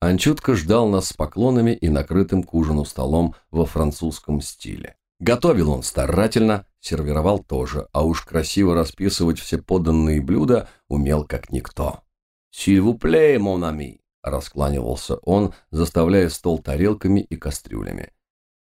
Анчутка ждал нас с поклонами и накрытым к ужину столом во французском стиле. Готовил он старательно, сервировал тоже, а уж красиво расписывать все поданные блюда умел как никто. «Сильвуплей, монами!» – раскланивался он, заставляя стол тарелками и кастрюлями.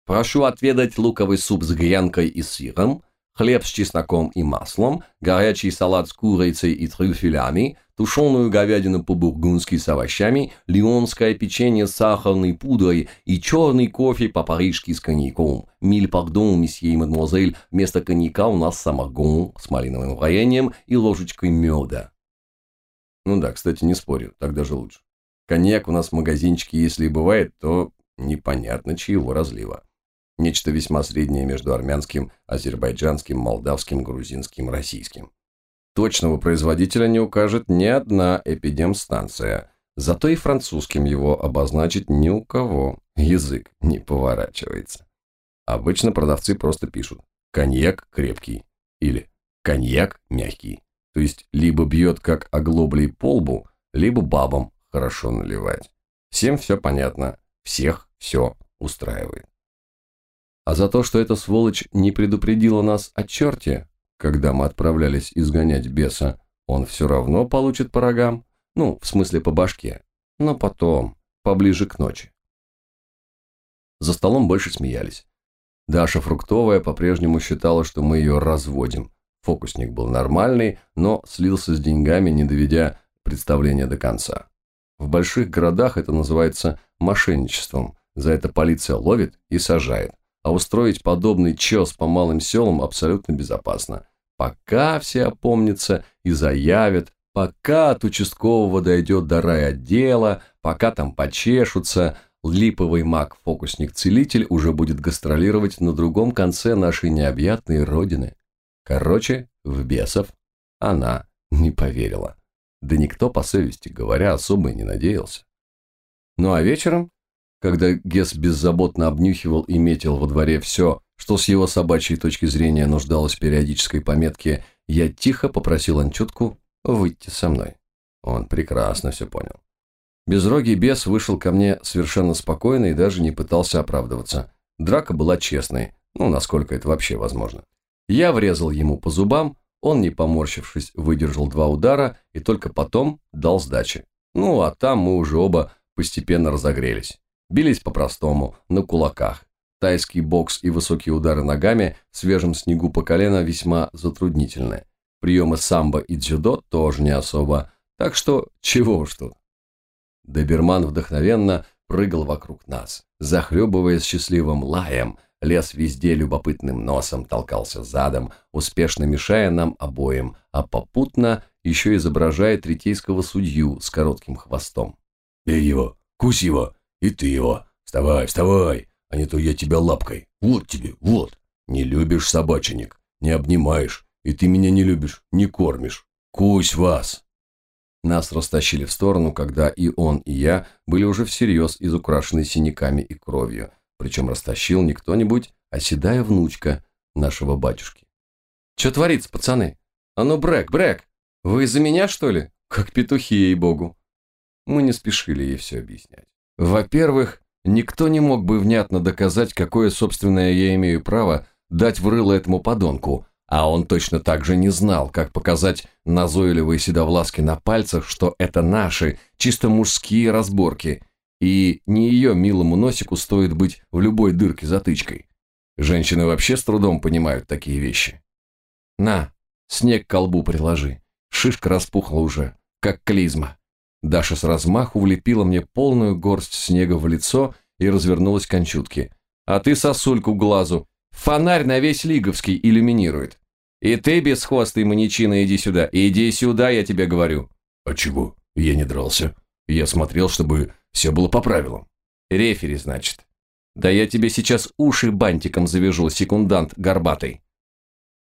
«Прошу отведать луковый суп с грянкой и сыром, хлеб с чесноком и маслом, горячий салат с курицей и трюфелями, тушеную говядину по-бургундски с овощами, лионское печенье с сахарной пудрой и черный кофе по-парижски с коньяком. Миль пардон, месье и мадемуазель, вместо коньяка у нас самогон с малиновым вареньем и ложечкой меда. Ну да, кстати, не спорю, так даже лучше. Коньяк у нас в магазинчике, если и бывает, то непонятно чьего разлива. Нечто весьма среднее между армянским, азербайджанским, молдавским, грузинским, российским. Точного производителя не укажет ни одна эпидемстанция, зато и французским его обозначить ни у кого язык не поворачивается. Обычно продавцы просто пишут «коньяк крепкий» или «коньяк мягкий», то есть либо бьет как оглоблей по лбу, либо бабам хорошо наливать. Всем все понятно, всех все устраивает. А за то, что эта сволочь не предупредила нас о черте, когда мы отправлялись изгонять беса, он все равно получит по рогам. Ну, в смысле по башке. Но потом, поближе к ночи. За столом больше смеялись. Даша Фруктовая по-прежнему считала, что мы ее разводим. Фокусник был нормальный, но слился с деньгами, не доведя представление до конца. В больших городах это называется мошенничеством. За это полиция ловит и сажает а устроить подобный чес по малым селам абсолютно безопасно. Пока все опомнятся и заявят, пока от участкового дойдет до райотдела, пока там почешутся, липовый маг-фокусник-целитель уже будет гастролировать на другом конце нашей необъятной родины. Короче, в бесов она не поверила. Да никто, по совести говоря, особо и не надеялся. Ну а вечером когда Гес беззаботно обнюхивал и метил во дворе все, что с его собачьей точки зрения нуждалось в периодической пометке, я тихо попросил Анчутку выйти со мной. Он прекрасно все понял. Безрогий бес вышел ко мне совершенно спокойно и даже не пытался оправдываться. Драка была честной, ну, насколько это вообще возможно. Я врезал ему по зубам, он, не поморщившись, выдержал два удара и только потом дал сдачи. Ну, а там мы уже оба постепенно разогрелись. Бились по-простому, на кулаках. Тайский бокс и высокие удары ногами в свежем снегу по колено весьма затруднительны. Приемы самбо и дзюдо тоже не особо, так что чего уж тут. Доберман вдохновенно прыгал вокруг нас, захлебываясь счастливым лаем, лез везде любопытным носом, толкался задом, успешно мешая нам обоим, а попутно еще изображая третейского судью с коротким хвостом. «Бей его! Кусь его! И ты его. Вставай, вставай, а не то я тебя лапкой. Вот тебе, вот. Не любишь собаченек, не обнимаешь, и ты меня не любишь, не кормишь. Кусь вас!» Нас растащили в сторону, когда и он, и я были уже всерьез изукрашены синяками и кровью. Причем растащил не кто-нибудь, а седая внучка нашего батюшки. «Че творится, пацаны? А ну, Брэк, Брэк! Вы из-за меня, что ли? Как петухи, ей-богу!» Мы не спешили ей все объяснять. Во-первых, никто не мог бы внятно доказать, какое собственное я имею право дать в рыло этому подонку, а он точно так же не знал, как показать назойливые седовласки на пальцах, что это наши, чисто мужские разборки, и не ее милому носику стоит быть в любой дырке затычкой. Женщины вообще с трудом понимают такие вещи. На, снег к колбу приложи, шишка распухла уже, как клизма. Даша с размаху влепила мне полную горсть снега в лицо и развернулась к кончутке. «А ты сосульку глазу. Фонарь на весь Лиговский иллюминирует. И ты, бесхвостый маньячина, иди сюда. Иди сюда, я тебе говорю». «А чего? Я не дрался. Я смотрел, чтобы все было по правилам». «Рефери, значит. Да я тебе сейчас уши бантиком завяжу, секундант горбатый».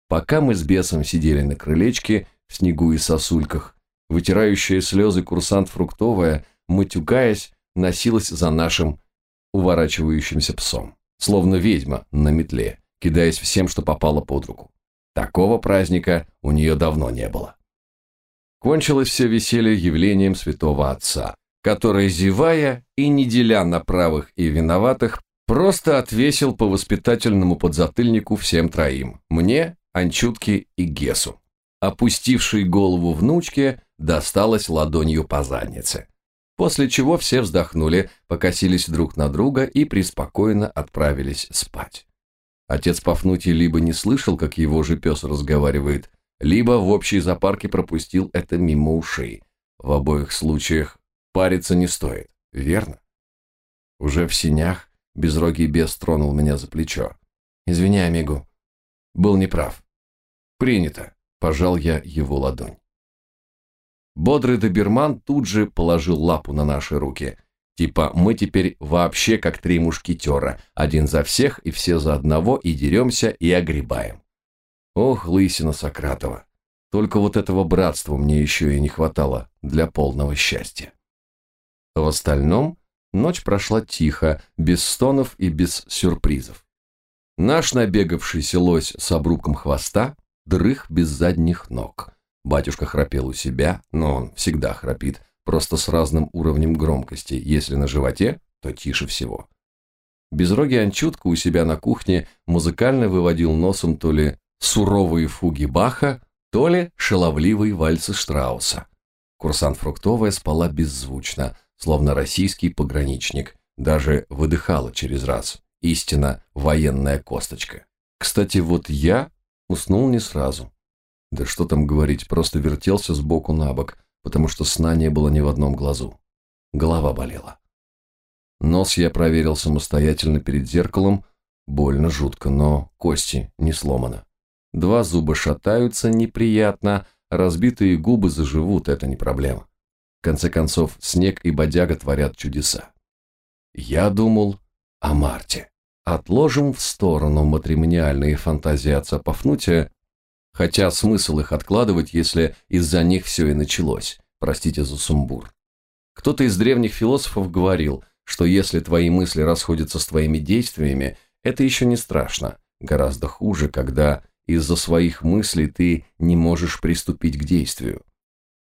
Пока мы с бесом сидели на крылечке в снегу и сосульках, Вытирающая слезы курсант Фруктовая, матюгаясь, носилась за нашим уворачивающимся псом, словно ведьма на метле, кидаясь всем, что попало под руку. Такого праздника у нее давно не было. Кончилось все веселье явлением святого отца. который, зевая и не деля на правых и виноватых, просто отвесил по воспитательному подзатыльнику всем троим – мне, Анчутке и Гесу. Опустивший голову внучке досталось ладонью по заднице. После чего все вздохнули, покосились друг на друга и преспокойно отправились спать. Отец Пафнутий либо не слышал, как его же пес разговаривает, либо в общей запарке пропустил это мимо ушей. В обоих случаях париться не стоит, верно? Уже в синях безрогий бес тронул меня за плечо. «Извини, Амигу, был неправ». «Принято», – пожал я его ладонь. Бодрый доберман тут же положил лапу на наши руки. Типа, мы теперь вообще как три мушкетера, один за всех и все за одного, и деремся, и огребаем. Ох, лысина Сократова. Только вот этого братства мне еще и не хватало для полного счастья. В остальном ночь прошла тихо, без стонов и без сюрпризов. Наш набегавшийся лось с обрубком хвоста дрых без задних ног. Батюшка храпел у себя, но он всегда храпит, просто с разным уровнем громкости. Если на животе, то тише всего. Безрогий Анчутка у себя на кухне музыкально выводил носом то ли суровые фуги Баха, то ли шаловливые вальсы Штрауса. Курсант Фруктовая спала беззвучно, словно российский пограничник, даже выдыхала через раз. Истинно военная косточка. Кстати, вот я уснул не сразу. Да что там говорить, просто вертелся с боку на бок, потому что сна не было ни в одном глазу. Голова болела. Нос я проверил самостоятельно перед зеркалом, больно жутко, но кости не сломано. Два зуба шатаются неприятно, разбитые губы заживут, это не проблема. В конце концов, снег и бодяга творят чудеса. Я думал о Марте. Отложим в сторону матримониальные фантазии отца Пафнутия, хотя смысл их откладывать, если из-за них все и началось. Простите за сумбур. Кто-то из древних философов говорил, что если твои мысли расходятся с твоими действиями, это еще не страшно. Гораздо хуже, когда из-за своих мыслей ты не можешь приступить к действию.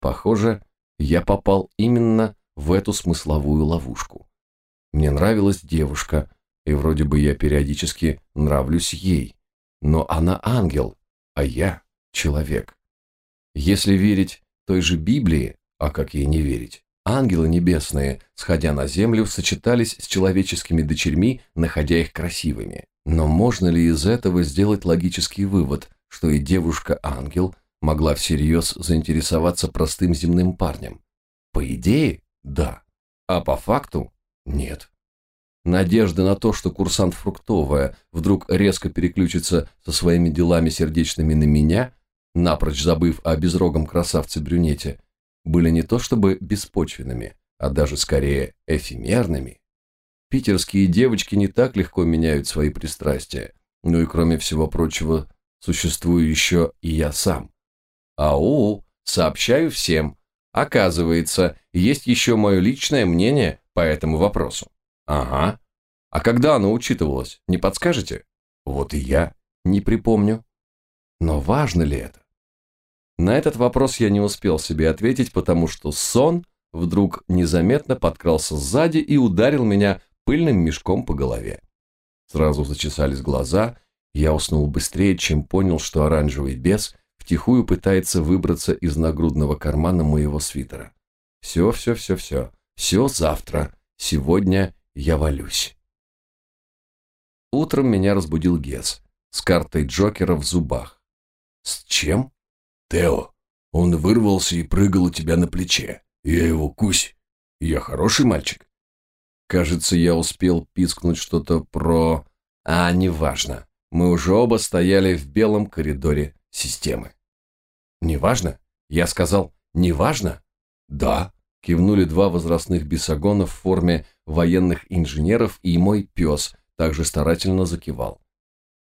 Похоже, я попал именно в эту смысловую ловушку. Мне нравилась девушка, и вроде бы я периодически нравлюсь ей, но она ангел, а я человек. Если верить той же Библии, а как ей не верить, ангелы небесные, сходя на землю, сочетались с человеческими дочерьми, находя их красивыми. Но можно ли из этого сделать логический вывод, что и девушка-ангел могла всерьез заинтересоваться простым земным парнем? По идее, да. А по факту – нет. Надежда на то, что курсант Фруктовая вдруг резко переключится со своими делами сердечными на меня, напрочь забыв о безрогом красавце-брюнете, были не то чтобы беспочвенными, а даже скорее эфемерными. Питерские девочки не так легко меняют свои пристрастия. Ну и кроме всего прочего, существую еще и я сам. Ау, сообщаю всем. Оказывается, есть еще мое личное мнение по этому вопросу. Ага. А когда оно учитывалось, не подскажете? Вот и я не припомню. Но важно ли это? На этот вопрос я не успел себе ответить, потому что сон вдруг незаметно подкрался сзади и ударил меня пыльным мешком по голове. Сразу зачесались глаза, я уснул быстрее, чем понял, что оранжевый бес втихую пытается выбраться из нагрудного кармана моего свитера. Все, все, все, все. Все завтра. Сегодня я валюсь. Утром меня разбудил Гес с картой Джокера в зубах. «С чем?» «Тео, он вырвался и прыгал у тебя на плече. Я его кусь. Я хороший мальчик?» Кажется, я успел пискнуть что-то про... А, неважно. Мы уже оба стояли в белом коридоре системы. «Неважно?» Я сказал «неважно?» «Да», кивнули два возрастных бесогона в форме военных инженеров, и мой пес также старательно закивал.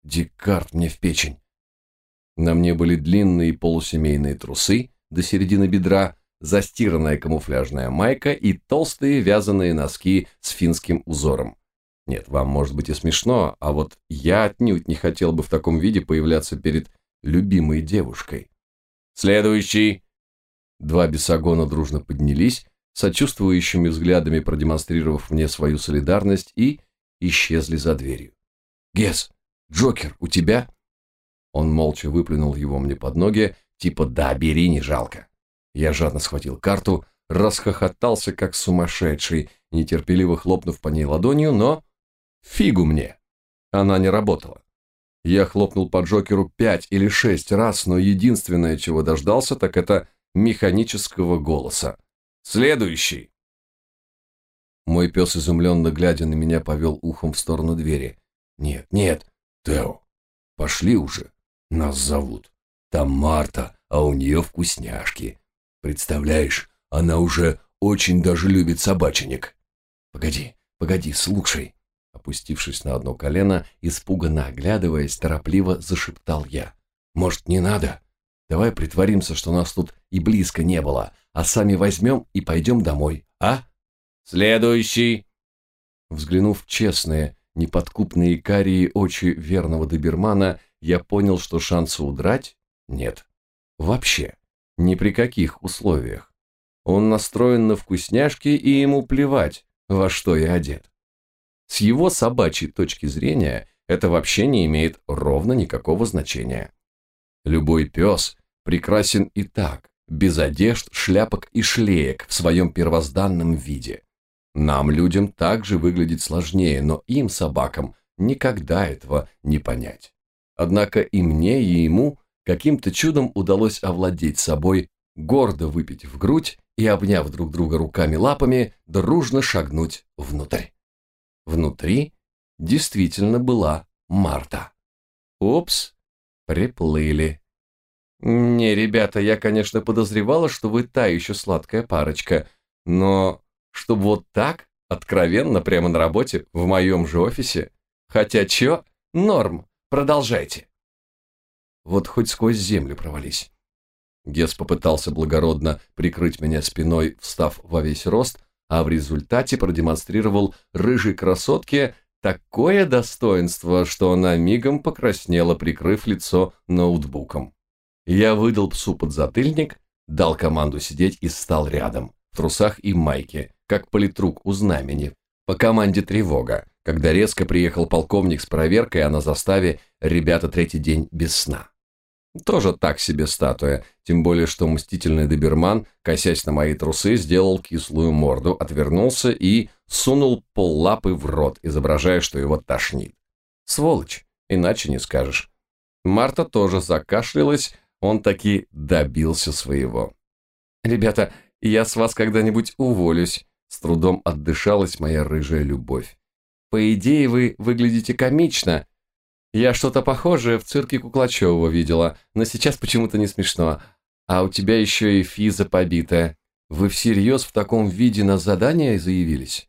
Декарт мне в печень. На мне были длинные полусемейные трусы до середины бедра, застиранная камуфляжная майка и толстые вязаные носки с финским узором. Нет, вам может быть и смешно, а вот я отнюдь не хотел бы в таком виде появляться перед любимой девушкой. Следующий. Два бесогона дружно поднялись, сочувствующими взглядами продемонстрировав мне свою солидарность, и исчезли за дверью. «Гес, Джокер, у тебя?» Он молча выплюнул его мне под ноги, типа «да, бери, не жалко». Я жадно схватил карту, расхохотался как сумасшедший, нетерпеливо хлопнув по ней ладонью, но фигу мне. Она не работала. Я хлопнул по Джокеру пять или шесть раз, но единственное, чего дождался, так это механического голоса. «Следующий!» Мой пес, изумленно глядя на меня, повел ухом в сторону двери. «Нет, нет, Тео, пошли уже. Нас зовут. Там Марта, а у нее вкусняшки. Представляешь, она уже очень даже любит собаченек. Погоди, погоди, слушай. Опустившись на одно колено, испуганно оглядываясь, торопливо зашептал я. Может, не надо? Давай притворимся, что нас тут и близко не было, а сами возьмем и пойдем домой, а? Следующий. Взглянув в честные, неподкупные карие очи верного добермана, я понял, что шанса удрать нет. Вообще. Ни при каких условиях. Он настроен на вкусняшки, и ему плевать, во что я одет. С его собачьей точки зрения это вообще не имеет ровно никакого значения. Любой пес прекрасен и так, без одежд, шляпок и шлеек в своем первозданном виде. Нам, людям, также выглядит сложнее, но им, собакам, никогда этого не понять. Однако и мне, и ему каким-то чудом удалось овладеть собой, гордо выпить в грудь и, обняв друг друга руками-лапами, дружно шагнуть внутрь. Внутри действительно была Марта. Упс, приплыли. Не, ребята, я, конечно, подозревала, что вы та еще сладкая парочка, но чтобы вот так, откровенно, прямо на работе, в моем же офисе, хотя чё, норм, продолжайте. Вот хоть сквозь землю провались. Гес попытался благородно прикрыть меня спиной, встав во весь рост, а в результате продемонстрировал рыжей красотке такое достоинство, что она мигом покраснела, прикрыв лицо ноутбуком. Я выдал псу подзатыльник, дал команду сидеть и стал рядом, в трусах и майке, как политрук у знамени, по команде тревога, когда резко приехал полковник с проверкой, а на заставе ребята третий день без сна. Тоже так себе статуя, тем более, что мстительный доберман, косясь на мои трусы, сделал кислую морду, отвернулся и сунул поллапы в рот, изображая, что его тошнит. Сволочь, иначе не скажешь. Марта тоже закашлялась, он таки добился своего. «Ребята, я с вас когда-нибудь уволюсь», с трудом отдышалась моя рыжая любовь. «По идее, вы выглядите комично, я что-то похожее в цирке Куклачева видела, но сейчас почему-то не смешно. А у тебя еще и физа побитая. Вы всерьез в таком виде на задание заявились?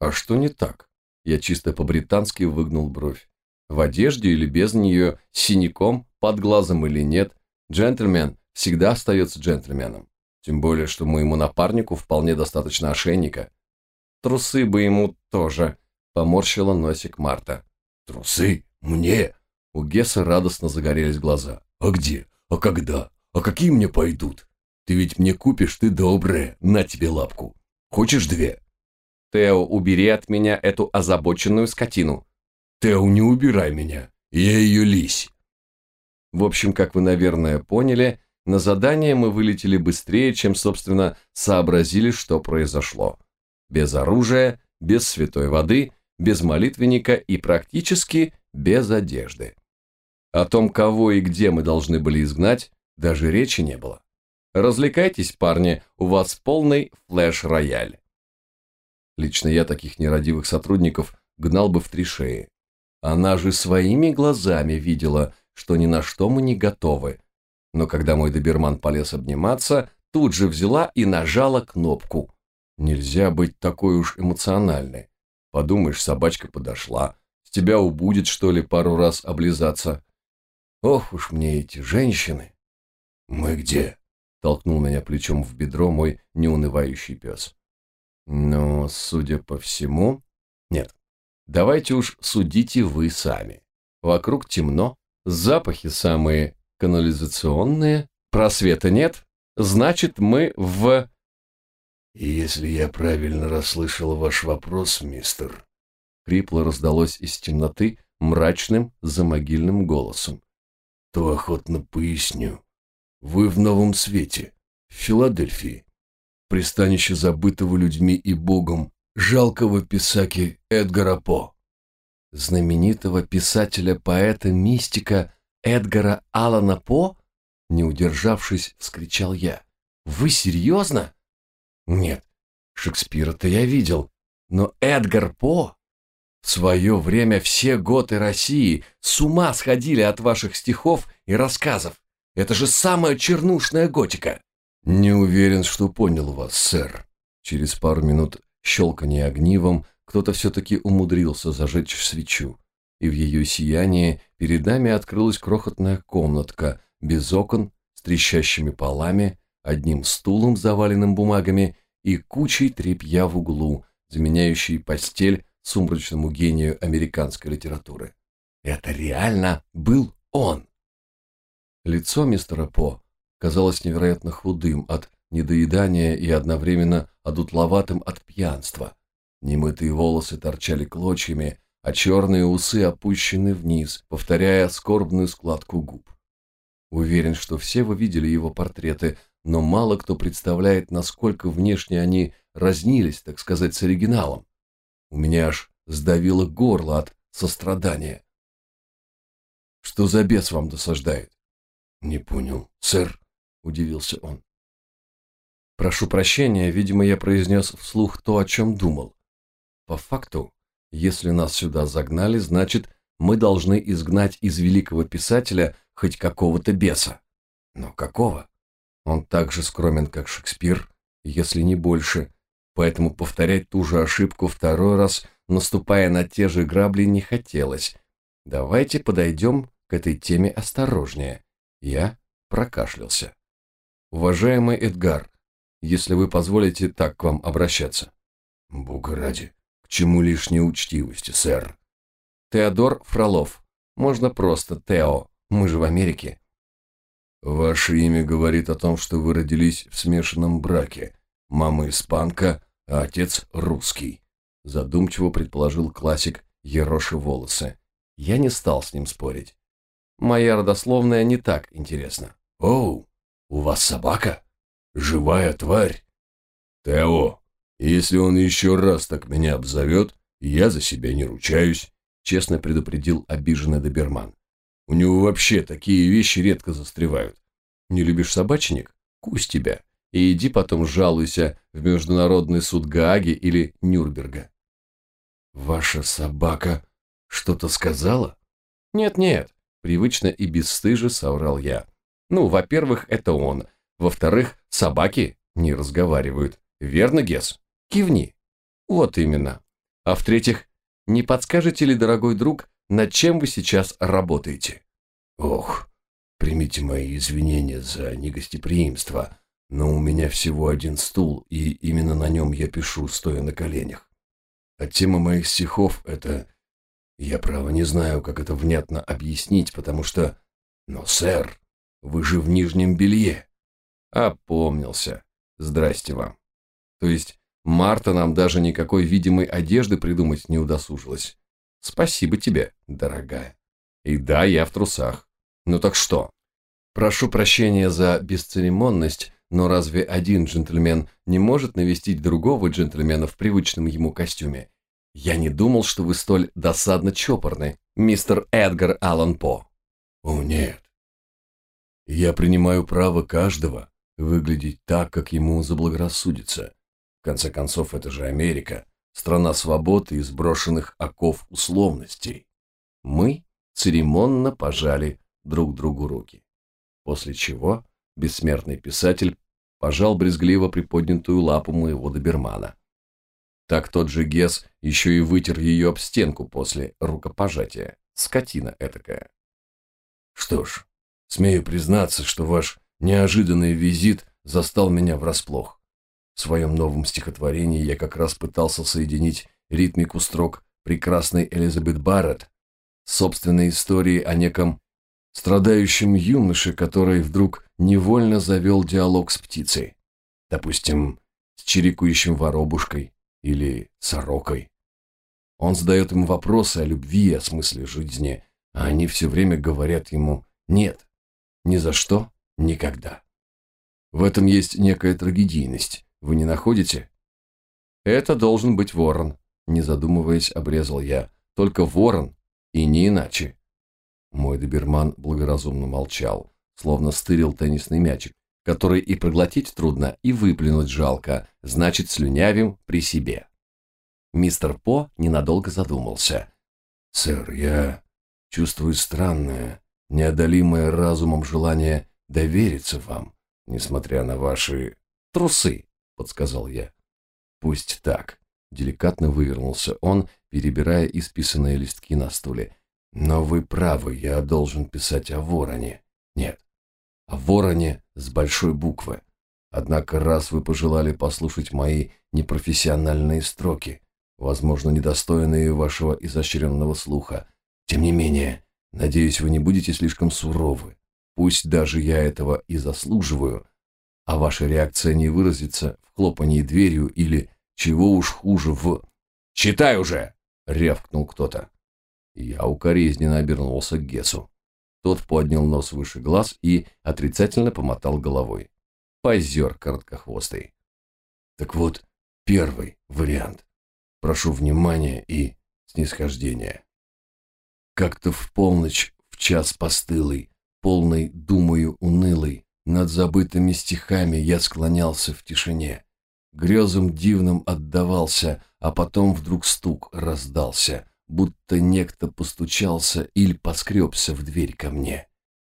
А что не так? Я чисто по-британски выгнул бровь. В одежде или без нее, синяком, под глазом или нет, джентльмен всегда остается джентльменом. Тем более, что моему напарнику вполне достаточно ошейника. Трусы бы ему тоже, поморщила носик Марта. Трусы? «Мне?» У Гесса радостно загорелись глаза. «А где? А когда? А какие мне пойдут? Ты ведь мне купишь, ты добрая, на тебе лапку. Хочешь две?» «Тео, убери от меня эту озабоченную скотину». «Тео, не убирай меня, я ее лись». В общем, как вы, наверное, поняли, на задание мы вылетели быстрее, чем, собственно, сообразили, что произошло. Без оружия, без святой воды, без молитвенника и практически без одежды. О том, кого и где мы должны были изгнать, даже речи не было. Развлекайтесь, парни, у вас полный флеш-рояль. Лично я таких нерадивых сотрудников гнал бы в три шеи. Она же своими глазами видела, что ни на что мы не готовы. Но когда мой доберман полез обниматься, тут же взяла и нажала кнопку. Нельзя быть такой уж эмоциональной. Подумаешь, собачка подошла, тебя убудет, что ли, пару раз облизаться. Ох уж мне эти женщины. Мы где? Толкнул меня плечом в бедро мой неунывающий пес. Но, судя по всему... Нет, давайте уж судите вы сами. Вокруг темно, запахи самые канализационные, просвета нет, значит, мы в... Если я правильно расслышал ваш вопрос, мистер, Хрипло раздалось из темноты мрачным замогильным голосом. То охотно поясню. Вы в новом свете, в Филадельфии, пристанище забытого людьми и богом, жалкого писаки Эдгара По. Знаменитого писателя-поэта-мистика Эдгара Аллана По? Не удержавшись, вскричал я. Вы серьезно? Нет, Шекспира-то я видел, но Эдгар По в свое время все готы России с ума сходили от ваших стихов и рассказов. Это же самая чернушная готика. Не уверен, что понял вас, сэр. Через пару минут щелкания огнивом кто-то все-таки умудрился зажечь свечу, и в ее сиянии перед нами открылась крохотная комнатка без окон, с трещащими полами, одним стулом, заваленным бумагами, и кучей тряпья в углу, заменяющей постель сумрачному гению американской литературы. Это реально был он. Лицо мистера По казалось невероятно худым от недоедания и одновременно одутловатым от пьянства. Немытые волосы торчали клочьями, а черные усы опущены вниз, повторяя скорбную складку губ. Уверен, что все вы видели его портреты, но мало кто представляет, насколько внешне они разнились, так сказать, с оригиналом. У меня аж сдавило горло от сострадания. «Что за бес вам досаждает?» «Не понял, сэр», — удивился он. «Прошу прощения, видимо, я произнес вслух то, о чем думал. По факту, если нас сюда загнали, значит, мы должны изгнать из великого писателя хоть какого-то беса. Но какого? Он так же скромен, как Шекспир, если не больше, поэтому повторять ту же ошибку второй раз, наступая на те же грабли, не хотелось. Давайте подойдем к этой теме осторожнее. Я прокашлялся. Уважаемый Эдгар, если вы позволите так к вам обращаться. Бога ради, к чему лишней учтивости, сэр? Теодор Фролов. Можно просто Тео. Мы же в Америке. Ваше имя говорит о том, что вы родились в смешанном браке. Мама испанка, а отец русский. Задумчиво предположил классик Ероши волосы. Я не стал с ним спорить. Моя родословная не так интересна. Оу, у вас собака? Живая тварь? Тео, если он еще раз так меня обзовет, я за себя не ручаюсь, честно предупредил обиженный доберман. У него вообще такие вещи редко застревают. Не любишь собачник? Кусь тебя и иди потом жалуйся в Международный суд Гааги или Нюрнберга. Ваша собака что-то сказала? Нет-нет, привычно и бесстыже соврал я. Ну, во-первых, это он. Во-вторых, собаки не разговаривают. Верно, Гес? Кивни. Вот именно. А в-третьих, не подскажете ли, дорогой друг, над чем вы сейчас работаете? Ох, примите мои извинения за негостеприимство, но у меня всего один стул, и именно на нем я пишу, стоя на коленях. А тема моих стихов — это... Я, право, не знаю, как это внятно объяснить, потому что... Но, сэр, вы же в нижнем белье. Опомнился. Здрасте вам. То есть Марта нам даже никакой видимой одежды придумать не удосужилась. Спасибо тебе, дорогая. И да, я в трусах. Ну так что? Прошу прощения за бесцеремонность, но разве один джентльмен не может навестить другого джентльмена в привычном ему костюме? Я не думал, что вы столь досадно чопорны, мистер Эдгар Аллан По. О, нет. Я принимаю право каждого выглядеть так, как ему заблагорассудится. В конце концов, это же Америка, страна свободы и сброшенных оков условностей. Мы церемонно пожали друг другу руки. После чего бессмертный писатель пожал брезгливо приподнятую лапу моего добермана. Так тот же Гес еще и вытер ее об стенку после рукопожатия. Скотина этакая. Что ж, смею признаться, что ваш неожиданный визит застал меня врасплох. В своем новом стихотворении я как раз пытался соединить ритмику строк прекрасной Элизабет Барретт с собственной историей о неком страдающем юноше, который вдруг невольно завел диалог с птицей. Допустим, с чирикующим воробушкой или сорокой. Он задает им вопросы о любви о смысле жизни, а они все время говорят ему «нет, ни за что, никогда». В этом есть некая трагедийность, вы не находите? Это должен быть ворон, не задумываясь, обрезал я. Только ворон и не иначе. Мой доберман благоразумно молчал, словно стырил теннисный мячик, который и проглотить трудно, и выплюнуть жалко, значит, слюнявим при себе. Мистер По ненадолго задумался. «Сэр, я чувствую странное, неодолимое разумом желание довериться вам, несмотря на ваши трусы», — подсказал я. «Пусть так», — деликатно вывернулся он, перебирая исписанные листки на стуле. «Но вы правы, я должен писать о вороне. Нет, о вороне с большой буквы. Однако раз вы пожелали послушать мои непрофессиональные строки, возможно, недостойные вашего изощренного слуха, тем не менее, надеюсь, вы не будете слишком суровы. Пусть даже я этого и заслуживаю, а ваша реакция не выразится в хлопании дверью или, чего уж хуже, в... «Читай уже!» — рявкнул кто-то. Я укоризненно обернулся к Гесу. Тот поднял нос выше глаз и отрицательно помотал головой. Позер короткохвостый. Так вот, первый вариант. Прошу внимания и снисхождения. Как-то в полночь, в час постылый, полный, думаю, унылый, над забытыми стихами я склонялся в тишине. Грезам дивным отдавался, а потом вдруг стук раздался — будто некто постучался или поскребся в дверь ко мне.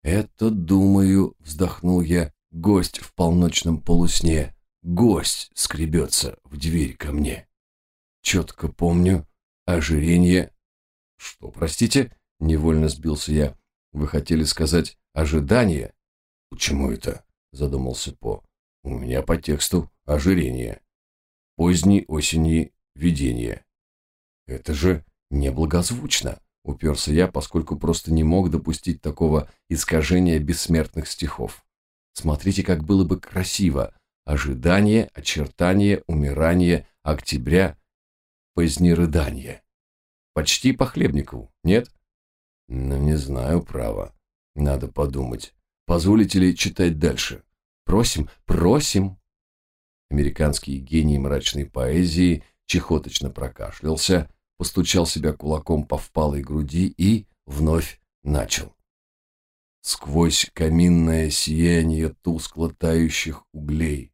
«Это, думаю, — вздохнул я, — гость в полночном полусне, гость скребется в дверь ко мне. Четко помню, ожирение...» «Что, простите?» — невольно сбился я. «Вы хотели сказать ожидание?» «Почему это?» — задумался По. «У меня по тексту ожирение. Поздней осени видение. Это же Неблагозвучно, уперся я, поскольку просто не мог допустить такого искажения бессмертных стихов. Смотрите, как было бы красиво. Ожидание, очертание, умирание, октября, позднерыдание. Почти по Хлебникову, нет? Ну, не знаю, право. Надо подумать. Позволите ли читать дальше? Просим, просим. Американский гений мрачной поэзии чехоточно прокашлялся, постучал себя кулаком по впалой груди и вновь начал. Сквозь каминное сияние тускло тающих углей.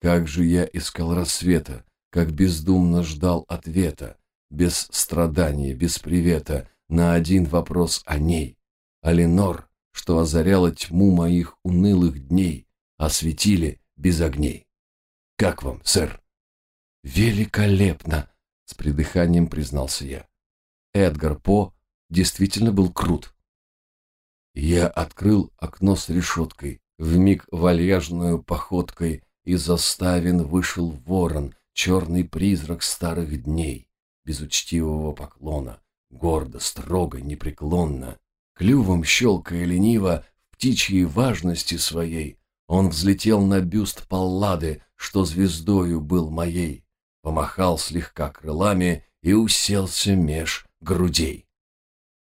Как же я искал рассвета, как бездумно ждал ответа, без страдания, без привета, на один вопрос о ней. О Ленор, что озаряла тьму моих унылых дней, осветили без огней. Как вам, сэр? Великолепно, с придыханием признался я. Эдгар По действительно был крут. Я открыл окно с решеткой, вмиг вальяжную походкой, и заставен вышел ворон, черный призрак старых дней, без учтивого поклона, гордо, строго, непреклонно, клювом щелкая лениво в птичьей важности своей, он взлетел на бюст Паллады, что звездою был моей помахал слегка крылами и уселся меж грудей.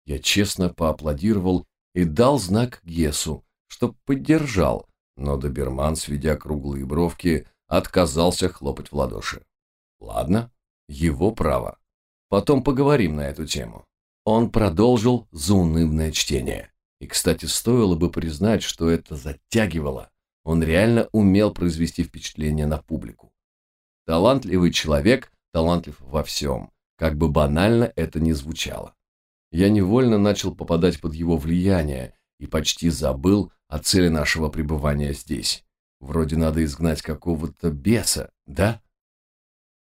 Я честно поаплодировал и дал знак Гесу, чтоб поддержал, но доберман, сведя круглые бровки, отказался хлопать в ладоши. Ладно, его право. Потом поговорим на эту тему. Он продолжил заунывное чтение. И, кстати, стоило бы признать, что это затягивало. Он реально умел произвести впечатление на публику. Талантливый человек талантлив во всем, как бы банально это ни звучало. Я невольно начал попадать под его влияние и почти забыл о цели нашего пребывания здесь. Вроде надо изгнать какого-то беса, да?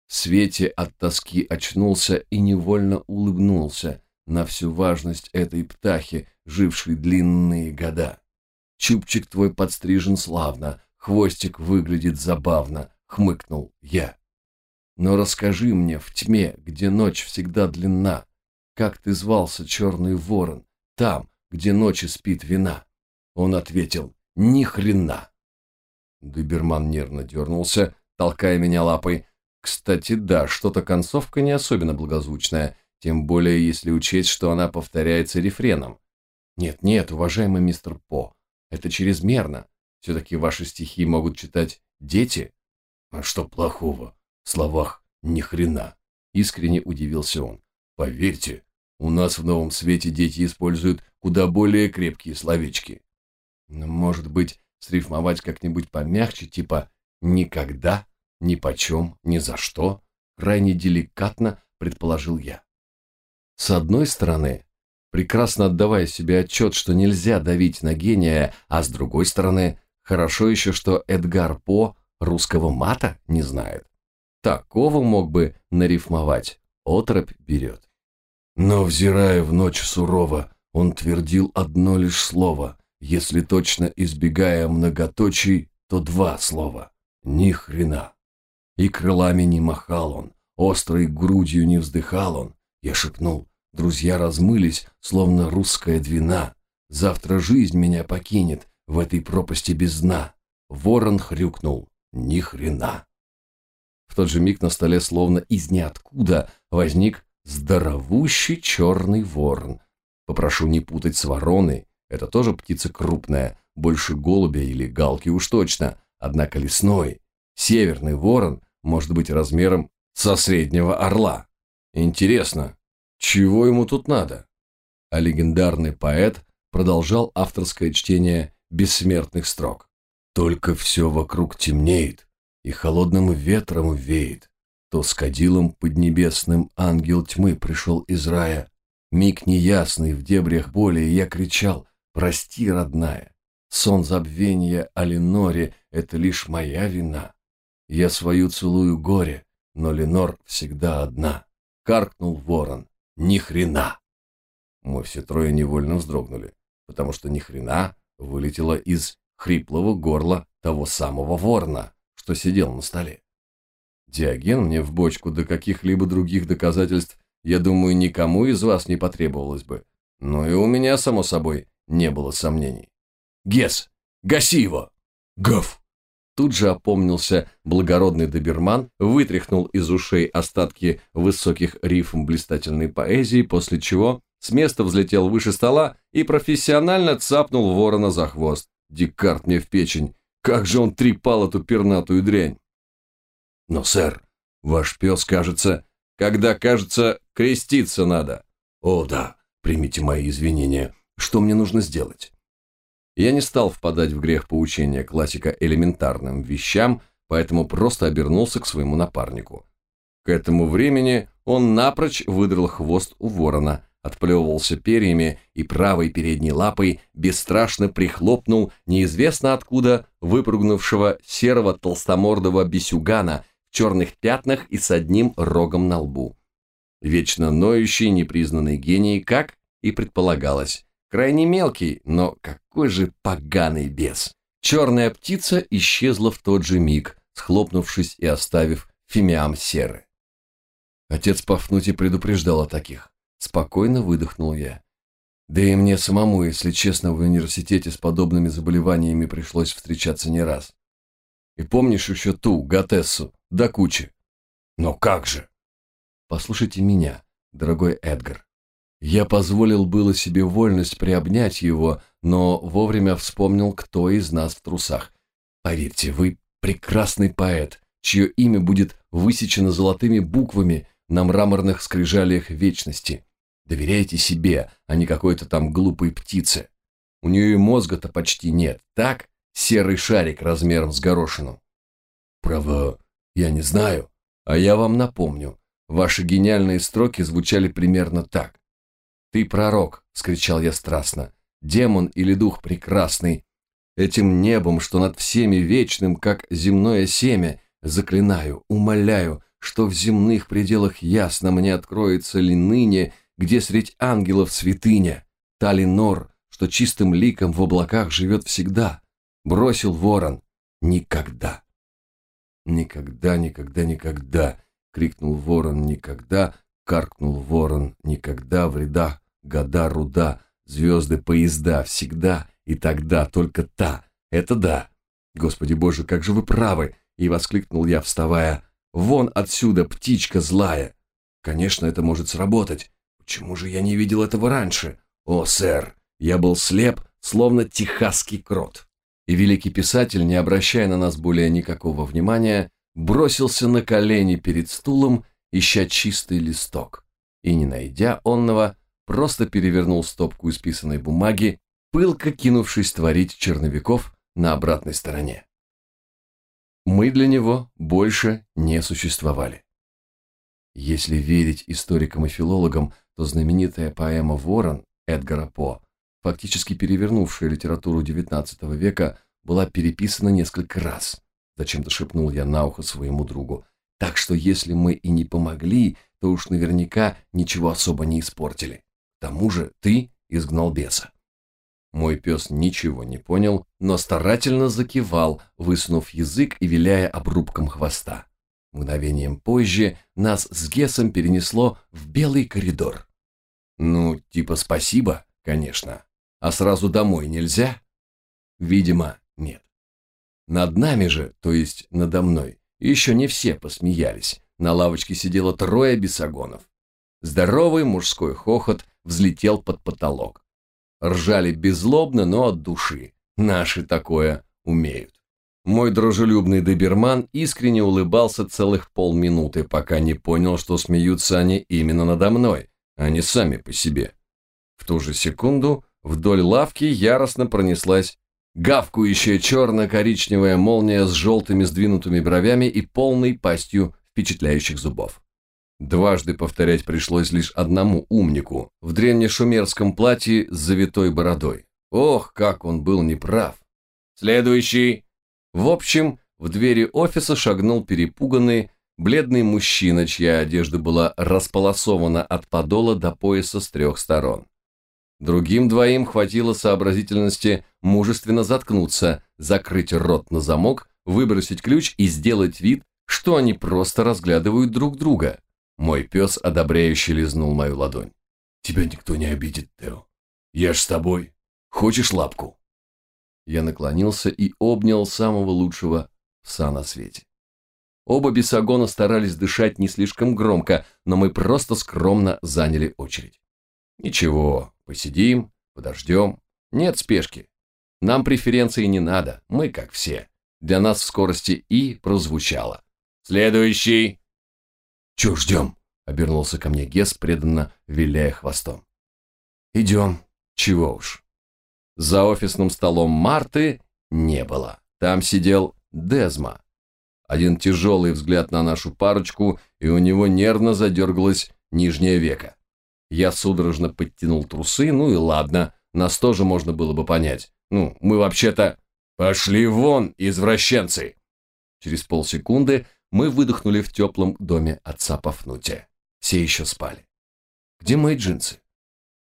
В свете от тоски очнулся и невольно улыбнулся на всю важность этой птахи, жившей длинные года. Чубчик твой подстрижен славно, хвостик выглядит забавно, хмыкнул я. Но расскажи мне в тьме, где ночь всегда длинна, как ты звался, черный ворон, там, где ночи спит вина. Он ответил, ни хрена. Доберман нервно дернулся, толкая меня лапой. Кстати, да, что-то концовка не особенно благозвучная, тем более если учесть, что она повторяется рефреном. Нет, нет, уважаемый мистер По, это чрезмерно. Все-таки ваши стихи могут читать дети. А что плохого в словах ни хрена? Искренне удивился он. Поверьте, у нас в новом свете дети используют куда более крепкие словечки. Но, может быть, срифмовать как-нибудь помягче, типа «никогда», «ни почем», «ни за что», крайне деликатно предположил я. С одной стороны, прекрасно отдавая себе отчет, что нельзя давить на гения, а с другой стороны, хорошо еще, что Эдгар По русского мата не знает. Такого мог бы нарифмовать, отрыбь берет. Но, взирая в ночь сурово, он твердил одно лишь слово, если точно избегая многоточий, то два слова. Ни хрена. И крылами не махал он, острой грудью не вздыхал он. Я шепнул, друзья размылись, словно русская двина. Завтра жизнь меня покинет в этой пропасти без дна. Ворон хрюкнул, ни хрена. В тот же миг на столе словно из ниоткуда возник здоровущий черный ворон. Попрошу не путать с вороной, это тоже птица крупная, больше голубя или галки уж точно, однако лесной. Северный ворон может быть размером со среднего орла. Интересно, чего ему тут надо? А легендарный поэт продолжал авторское чтение бессмертных строк. Только все вокруг темнеет, и холодным ветром веет. То с кадилом поднебесным ангел тьмы пришел из рая. Миг неясный в дебрях боли, я кричал «Прости, родная, сон забвения о Леноре — это лишь моя вина. Я свою целую горе, но Ленор всегда одна». Каркнул ворон. «Ни хрена!» Мы все трое невольно вздрогнули, потому что ни хрена вылетело из хриплого горла того самого ворона, что сидел на столе. Диоген мне в бочку до каких-либо других доказательств, я думаю, никому из вас не потребовалось бы. Но и у меня, само собой, не было сомнений. «Гес, гаси его!» «Гав!» Тут же опомнился благородный доберман, вытряхнул из ушей остатки высоких рифм блистательной поэзии, после чего с места взлетел выше стола и профессионально цапнул ворона за хвост. Декарт мне в печень. Как же он трепал эту пернатую дрянь. Но, сэр, ваш пес, кажется... Когда, кажется, креститься надо. О, да, примите мои извинения. Что мне нужно сделать? Я не стал впадать в грех поучения классика элементарным вещам, поэтому просто обернулся к своему напарнику. К этому времени он напрочь выдрал хвост у ворона, отплевывался перьями и правой передней лапой бесстрашно прихлопнул неизвестно откуда выпрыгнувшего серого толстомордого бесюгана в черных пятнах и с одним рогом на лбу. Вечно ноющий непризнанный гений, как и предполагалось. Крайне мелкий, но какой же поганый бес. Черная птица исчезла в тот же миг, схлопнувшись и оставив фимиам серы. Отец Пафнутий предупреждал о таких. Спокойно выдохнул я. Да и мне самому, если честно, в университете с подобными заболеваниями пришлось встречаться не раз. И помнишь еще ту, Гатессу, до кучи? Но как же? Послушайте меня, дорогой Эдгар. Я позволил было себе вольность приобнять его, но вовремя вспомнил, кто из нас в трусах. Поверьте, вы прекрасный поэт, чье имя будет высечено золотыми буквами на мраморных скрижалиях вечности. Доверяйте себе, а не какой-то там глупой птице. У нее и мозга-то почти нет, так? Серый шарик размером с горошину. Право, я не знаю. А я вам напомню. Ваши гениальные строки звучали примерно так. «Ты пророк!» — скричал я страстно. «Демон или дух прекрасный! Этим небом, что над всеми вечным, как земное семя, заклинаю, умоляю, что в земных пределах ясно мне откроется ли ныне где средь ангелов святыня, Талинор, что чистым ликом в облаках живет всегда, бросил ворон никогда. Никогда, никогда, никогда, крикнул ворон никогда, каркнул ворон никогда, вреда, года, руда, звезды, поезда, всегда и тогда, только та, это да. Господи Боже, как же вы правы, и воскликнул я, вставая. «Вон отсюда, птичка злая!» «Конечно, это может сработать. Почему же я не видел этого раньше? О, сэр, я был слеп, словно техасский крот». И великий писатель, не обращая на нас более никакого внимания, бросился на колени перед стулом, ища чистый листок. И, не найдя онного, просто перевернул стопку исписанной бумаги, пылко кинувшись творить черновиков на обратной стороне. Мы для него больше не существовали. Если верить историкам и филологам, то знаменитая поэма «Ворон» Эдгара По, фактически перевернувшая литературу XIX века, была переписана несколько раз. Зачем-то шепнул я на ухо своему другу. Так что если мы и не помогли, то уж наверняка ничего особо не испортили. К тому же ты изгнал беса. Мой пес ничего не понял, но старательно закивал, высунув язык и виляя обрубком хвоста. Мгновением позже нас с Гесом перенесло в белый коридор. Ну, типа спасибо, конечно. А сразу домой нельзя? Видимо, нет. Над нами же, то есть надо мной, еще не все посмеялись. На лавочке сидело трое бесогонов. Здоровый мужской хохот взлетел под потолок. Ржали беззлобно, но от души. Наши такое умеют. Мой дружелюбный доберман искренне улыбался целых полминуты, пока не понял, что смеются они именно надо мной, а не сами по себе. В ту же секунду вдоль лавки яростно пронеслась гавкающая черно-коричневая молния с желтыми сдвинутыми бровями и полной пастью впечатляющих зубов. Дважды повторять пришлось лишь одному умнику в древнешумерском платье с завитой бородой. Ох, как он был неправ. Следующий. В общем, в двери офиса шагнул перепуганный, бледный мужчина, чья одежда была располосована от подола до пояса с трех сторон. Другим двоим хватило сообразительности мужественно заткнуться, закрыть рот на замок, выбросить ключ и сделать вид, что они просто разглядывают друг друга. Мой пес одобряюще лизнул мою ладонь. «Тебя никто не обидит, Тео. Я ж с тобой. Хочешь лапку?» Я наклонился и обнял самого лучшего пса на свете. Оба бесогона старались дышать не слишком громко, но мы просто скромно заняли очередь. «Ничего, посидим, подождем. Нет спешки. Нам преференции не надо, мы как все. Для нас в скорости «и» прозвучало. Следующий!» «Чё ждем?» — обернулся ко мне Гес, преданно виляя хвостом. «Идем. Чего уж». За офисным столом Марты не было. Там сидел Дезма. Один тяжелый взгляд на нашу парочку, и у него нервно задергалось нижнее веко. Я судорожно подтянул трусы, ну и ладно, нас тоже можно было бы понять. Ну, мы вообще-то... «Пошли вон, извращенцы!» Через полсекунды мы выдохнули в теплом доме отца Пафнутия. Все еще спали. «Где мои джинсы?»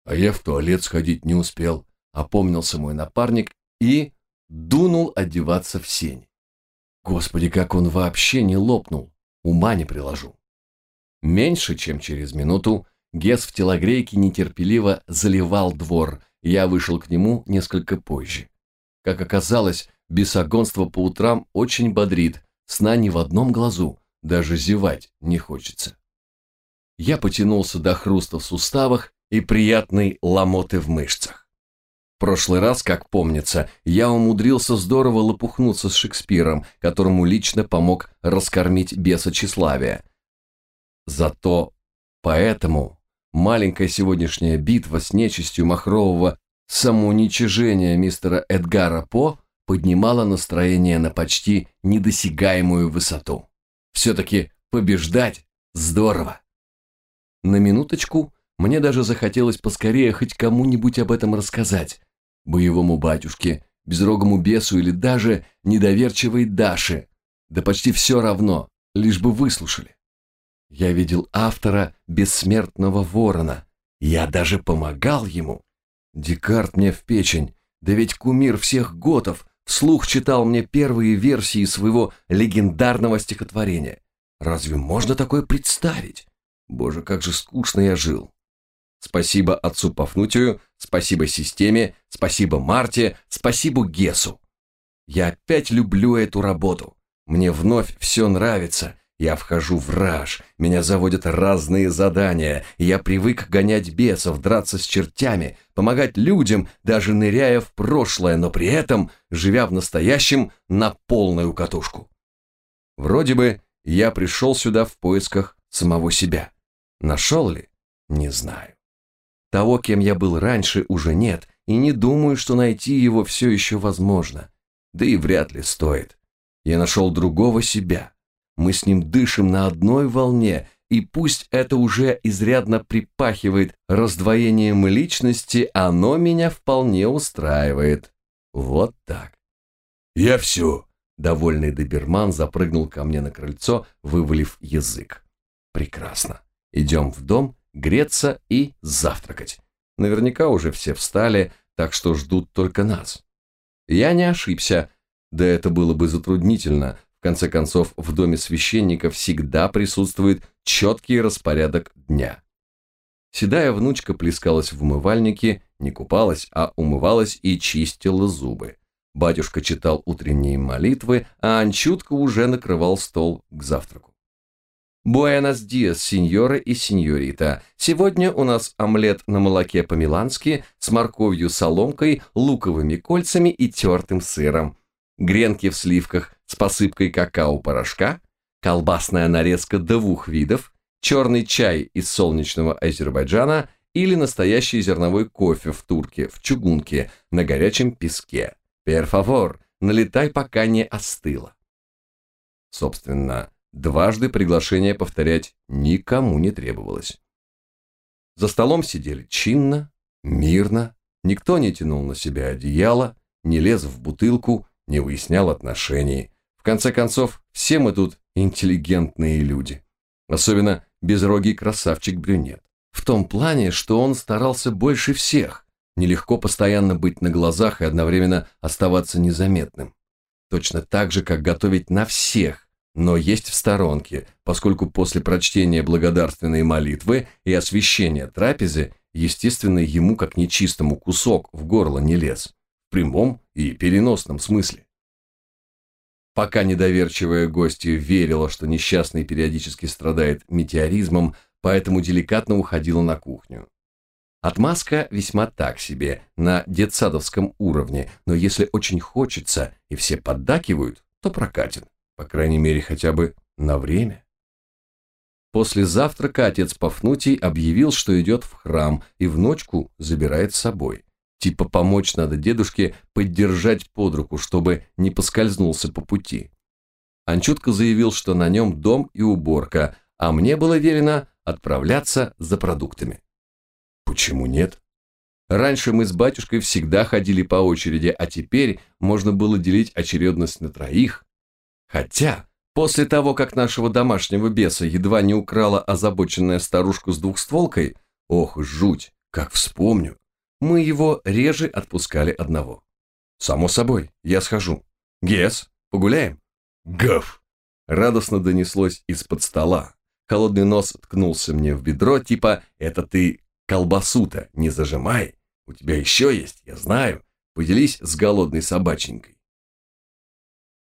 «А я в туалет сходить не успел», — опомнился мой напарник и дунул одеваться в сень. Господи, как он вообще не лопнул, ума не приложу. Меньше чем через минуту Гес в телогрейке нетерпеливо заливал двор, я вышел к нему несколько позже. Как оказалось, бесогонство по утрам очень бодрит, Сна ни в одном глазу, даже зевать не хочется. Я потянулся до хруста в суставах и приятной ломоты в мышцах. В прошлый раз, как помнится, я умудрился здорово лопухнуться с Шекспиром, которому лично помог раскормить беса тщеславия. Зато поэтому маленькая сегодняшняя битва с нечистью махрового самоуничижения мистера Эдгара По поднимала настроение на почти недосягаемую высоту. Все-таки побеждать здорово. На минуточку мне даже захотелось поскорее хоть кому-нибудь об этом рассказать. Боевому батюшке, безрогому бесу или даже недоверчивой Даше. Да почти все равно, лишь бы выслушали. Я видел автора «Бессмертного ворона». Я даже помогал ему. Декарт мне в печень. Да ведь кумир всех готов, вслух читал мне первые версии своего легендарного стихотворения. Разве можно такое представить? Боже, как же скучно я жил. Спасибо отцу Пафнутию, спасибо системе, спасибо Марте, спасибо Гесу. Я опять люблю эту работу. Мне вновь все нравится. Я вхожу в раж, меня заводят разные задания, я привык гонять бесов, драться с чертями, помогать людям, даже ныряя в прошлое, но при этом, живя в настоящем, на полную катушку. Вроде бы я пришел сюда в поисках самого себя. Нашел ли? Не знаю. Того, кем я был раньше, уже нет, и не думаю, что найти его все еще возможно. Да и вряд ли стоит. Я нашел другого себя. Мы с ним дышим на одной волне, и пусть это уже изрядно припахивает раздвоением личности, оно меня вполне устраивает. Вот так. «Я все!» Довольный доберман запрыгнул ко мне на крыльцо, вывалив язык. «Прекрасно. Идем в дом, греться и завтракать. Наверняка уже все встали, так что ждут только нас. Я не ошибся, да это было бы затруднительно. В конце концов, в доме священника всегда присутствует четкий распорядок дня. Седая внучка плескалась в умывальнике, не купалась, а умывалась и чистила зубы. Батюшка читал утренние молитвы, а Анчутка уже накрывал стол к завтраку. Буэнос диас, сеньоры и сеньорита. Сегодня у нас омлет на молоке по-милански с морковью соломкой, луковыми кольцами и тертым сыром. Гренки в сливках с посыпкой какао-порошка, колбасная нарезка двух видов, черный чай из солнечного Азербайджана или настоящий зерновой кофе в турке, в чугунке, на горячем песке. Перфавор, налетай, пока не остыло. Собственно, Дважды приглашение повторять никому не требовалось. За столом сидели чинно, мирно, никто не тянул на себя одеяло, не лез в бутылку, не выяснял отношений. В конце концов, все мы тут интеллигентные люди. Особенно безрогий красавчик-брюнет. В том плане, что он старался больше всех. Нелегко постоянно быть на глазах и одновременно оставаться незаметным. Точно так же, как готовить на всех, но есть в сторонке, поскольку после прочтения благодарственной молитвы и освящения трапезы, естественно, ему как нечистому кусок в горло не лез, в прямом и переносном смысле. Пока недоверчивая гостья верила, что несчастный периодически страдает метеоризмом, поэтому деликатно уходила на кухню. Отмазка весьма так себе, на детсадовском уровне, но если очень хочется и все поддакивают, то прокатит. По крайней мере, хотя бы на время. После завтрака отец Пафнутий объявил, что идет в храм и внучку забирает с собой. Типа помочь надо дедушке поддержать под руку, чтобы не поскользнулся по пути. Анчутка заявил, что на нем дом и уборка, а мне было велено отправляться за продуктами. Почему нет? Раньше мы с батюшкой всегда ходили по очереди, а теперь можно было делить очередность на троих, Хотя, после того, как нашего домашнего беса едва не украла озабоченная старушка с двухстволкой, ох, жуть, как вспомню, мы его реже отпускали одного. Само собой, я схожу. Гес, погуляем? Гав! Радостно донеслось из-под стола. Холодный нос ткнулся мне в бедро, типа «это ты колбасу-то не зажимай, у тебя еще есть, я знаю, поделись с голодной собаченькой».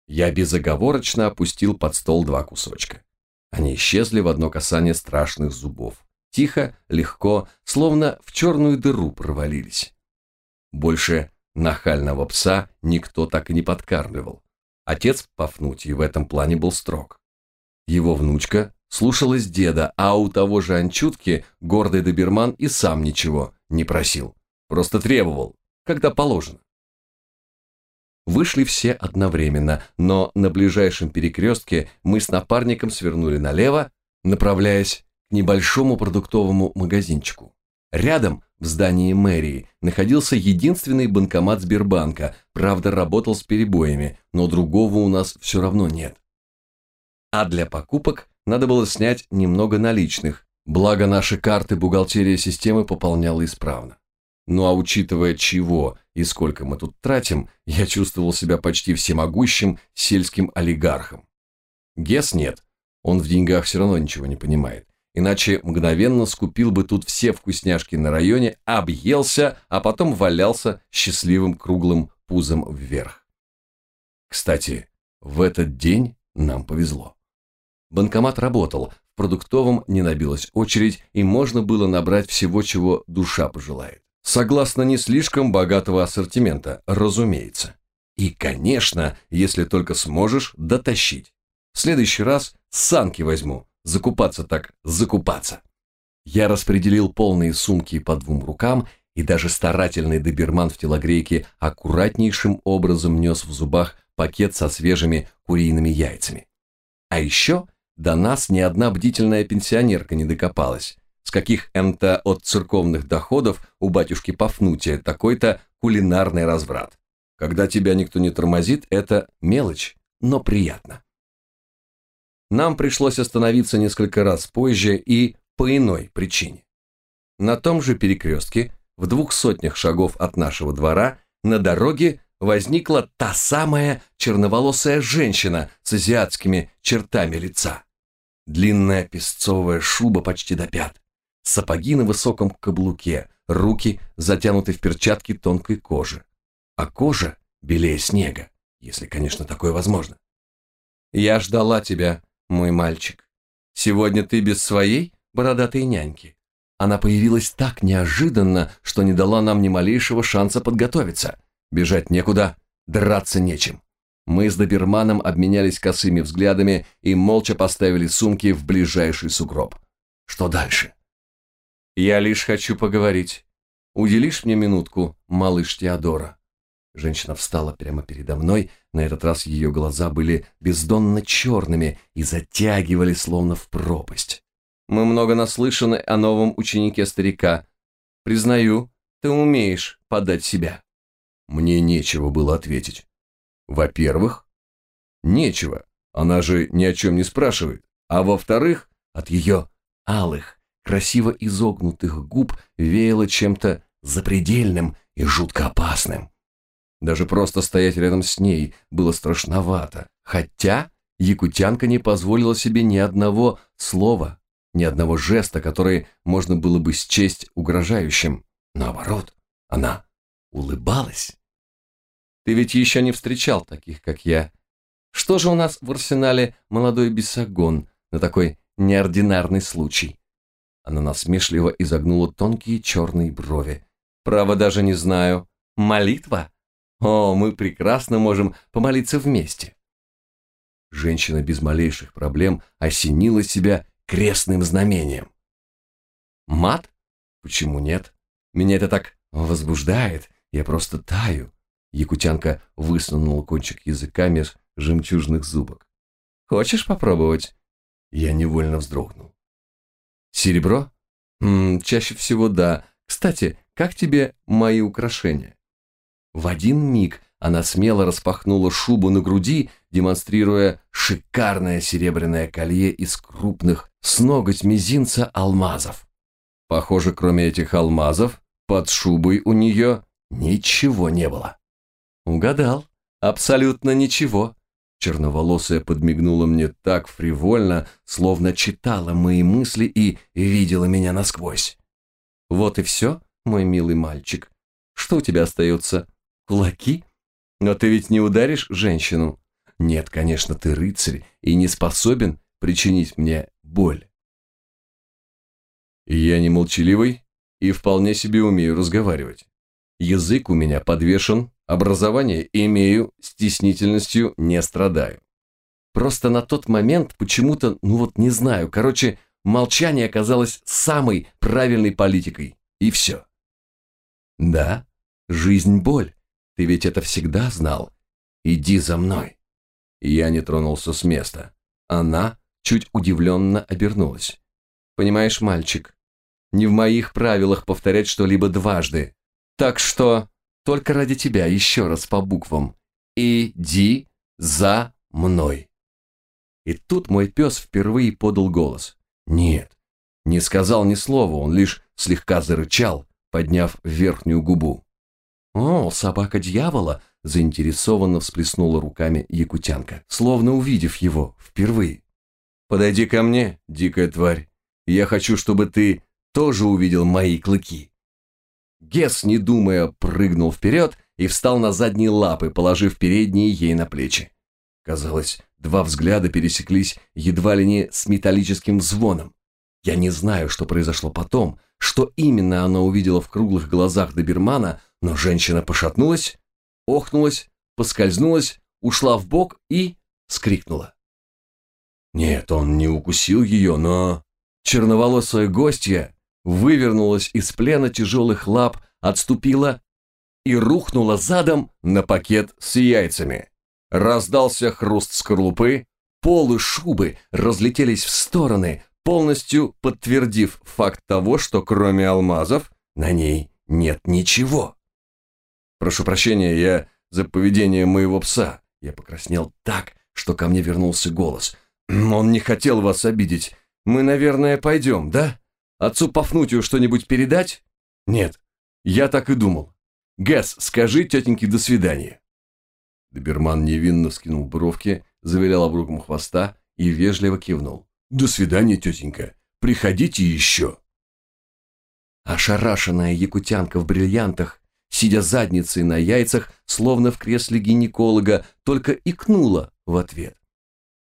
Я безоговорочно опустил под стол два кусочка. Они исчезли в одно касание страшных зубов. Тихо, легко, словно в черную дыру провалились. Больше нахального пса никто так и не подкармливал. Отец Пафнутий в этом плане был строг. Его внучка слушалась деда, а у того же Анчутки гордый доберман и сам ничего не просил. Просто требовал, когда положено. Вышли все одновременно, но на ближайшем перекрестке мы с напарником свернули налево, направляясь небольшому продуктовому магазинчику. Рядом, в здании мэрии, находился единственный банкомат Сбербанка, правда, работал с перебоями, но другого у нас все равно нет. А для покупок надо было снять немного наличных, благо наши карты бухгалтерия системы пополняла исправно. Ну а учитывая чего и сколько мы тут тратим, я чувствовал себя почти всемогущим сельским олигархом. Гес нет, он в деньгах все равно ничего не понимает. Иначе мгновенно скупил бы тут все вкусняшки на районе, объелся, а потом валялся счастливым круглым пузом вверх. Кстати, в этот день Нам повезло. Банкомат работал, в продуктовом не набилась очередь, и можно было набрать всего, чего душа пожелает. Согласно не слишком богатого ассортимента, разумеется. И, конечно, если только сможешь, дотащить. В следующий раз санки возьму, закупаться так закупаться. Я распределил полные сумки по двум рукам, и даже старательный доберман в телогрейке аккуратнейшим образом нес в зубах пакет со свежими куриными яйцами. А еще до нас ни одна бдительная пенсионерка не докопалась. С каких МТ от церковных доходов у батюшки Пафнутия такой-то кулинарный разврат. Когда тебя никто не тормозит, это мелочь, но приятно. Нам пришлось остановиться несколько раз позже и по иной причине. На том же перекрестке, в двух сотнях шагов от нашего двора, на дороге возникла та самая черноволосая женщина с азиатскими чертами лица. Длинная песцовая шуба почти до пят, сапоги на высоком каблуке, руки затянуты в перчатки тонкой кожи, а кожа белее снега, если, конечно, такое возможно. «Я ждала тебя, мой мальчик. Сегодня ты без своей бородатой няньки. Она появилась так неожиданно, что не дала нам ни малейшего шанса подготовиться. Бежать некуда, драться нечем. Мы с доберманом обменялись косыми взглядами и молча поставили сумки в ближайший сугроб. Что дальше? Я лишь хочу поговорить. Уделишь мне минутку, малыш Теодора? Женщина встала прямо передо мной, на этот раз ее глаза были бездонно черными и затягивали словно в пропасть. Мы много наслышаны о новом ученике старика. Признаю, ты умеешь подать себя. Мне нечего было ответить. Во-первых, нечего, она же ни о чем не спрашивает. А во-вторых, от ее алых, красиво изогнутых губ веяло чем-то запредельным и жутко опасным. Даже просто стоять рядом с ней было страшновато, хотя якутянка не позволила себе ни одного слова, ни одного жеста, который можно было бы счесть угрожающим. Наоборот, она улыбалась. Ты ведь еще не встречал таких, как я. Что же у нас в арсенале молодой бесогон на такой неординарный случай? Она насмешливо изогнула тонкие черные брови. Право даже не знаю. Молитва? О, мы прекрасно можем помолиться вместе. Женщина без малейших проблем осенила себя крестным знамением. Мат? Почему нет? Меня это так возбуждает, я просто таю. Якутянка высунула кончик языка меж жемчужных зубок. Хочешь попробовать? Я невольно вздрогнул. Серебро? М -м, чаще всего да. Кстати, как тебе мои украшения? В один миг она смело распахнула шубу на груди, демонстрируя шикарное серебряное колье из крупных, с ноготь мизинца алмазов. Похоже, кроме этих алмазов, под шубой у нее ничего не было. Угадал. Абсолютно ничего. Черноволосая подмигнула мне так фривольно, словно читала мои мысли и видела меня насквозь. Вот и все, мой милый мальчик. Что у тебя остается? Кулаки? Но ты ведь не ударишь женщину? Нет, конечно, ты рыцарь и не способен причинить мне боль. Я не молчаливый и вполне себе умею разговаривать. Язык у меня подвешен, образование имею, стеснительностью не страдаю. Просто на тот момент почему-то, ну вот не знаю, короче, молчание оказалось самой правильной политикой. И все. Да, жизнь боль. Ты ведь это всегда знал. Иди за мной. Я не тронулся с места. Она чуть удивленно обернулась. Понимаешь, мальчик, не в моих правилах повторять что-либо дважды. Так что только ради тебя еще раз по буквам. Иди за мной. И тут мой пес впервые подал голос. Нет, не сказал ни слова, он лишь слегка зарычал, подняв верхнюю губу. «О, собака дьявола!» – заинтересованно всплеснула руками якутянка, словно увидев его впервые. «Подойди ко мне, дикая тварь. Я хочу, чтобы ты тоже увидел мои клыки». Гес, не думая, прыгнул вперед и встал на задние лапы, положив передние ей на плечи. Казалось, два взгляда пересеклись едва ли не с металлическим звоном. Я не знаю, что произошло потом, что именно она увидела в круглых глазах добермана, но женщина пошатнулась, охнулась, поскользнулась, ушла в бок и скрикнула. Нет, он не укусил ее, но... Черноволосая гостья вывернулась из плена тяжелых лап, отступила и рухнула задом на пакет с яйцами. Раздался хруст скорлупы, полы шубы разлетелись в стороны, полностью подтвердив факт того, что кроме алмазов на ней нет ничего. Прошу прощения, я за поведение моего пса. Я покраснел так, что ко мне вернулся голос. Он не хотел вас обидеть. Мы, наверное, пойдем, да? Отцу Пафнутию что-нибудь передать? Нет, я так и думал. Гэс, скажи тетеньке до свидания. Доберман невинно скинул бровки, завилял обруком хвоста и вежливо кивнул. «До свидания, тетенька. Приходите еще». Ошарашенная якутянка в бриллиантах, сидя задницей на яйцах, словно в кресле гинеколога, только икнула в ответ.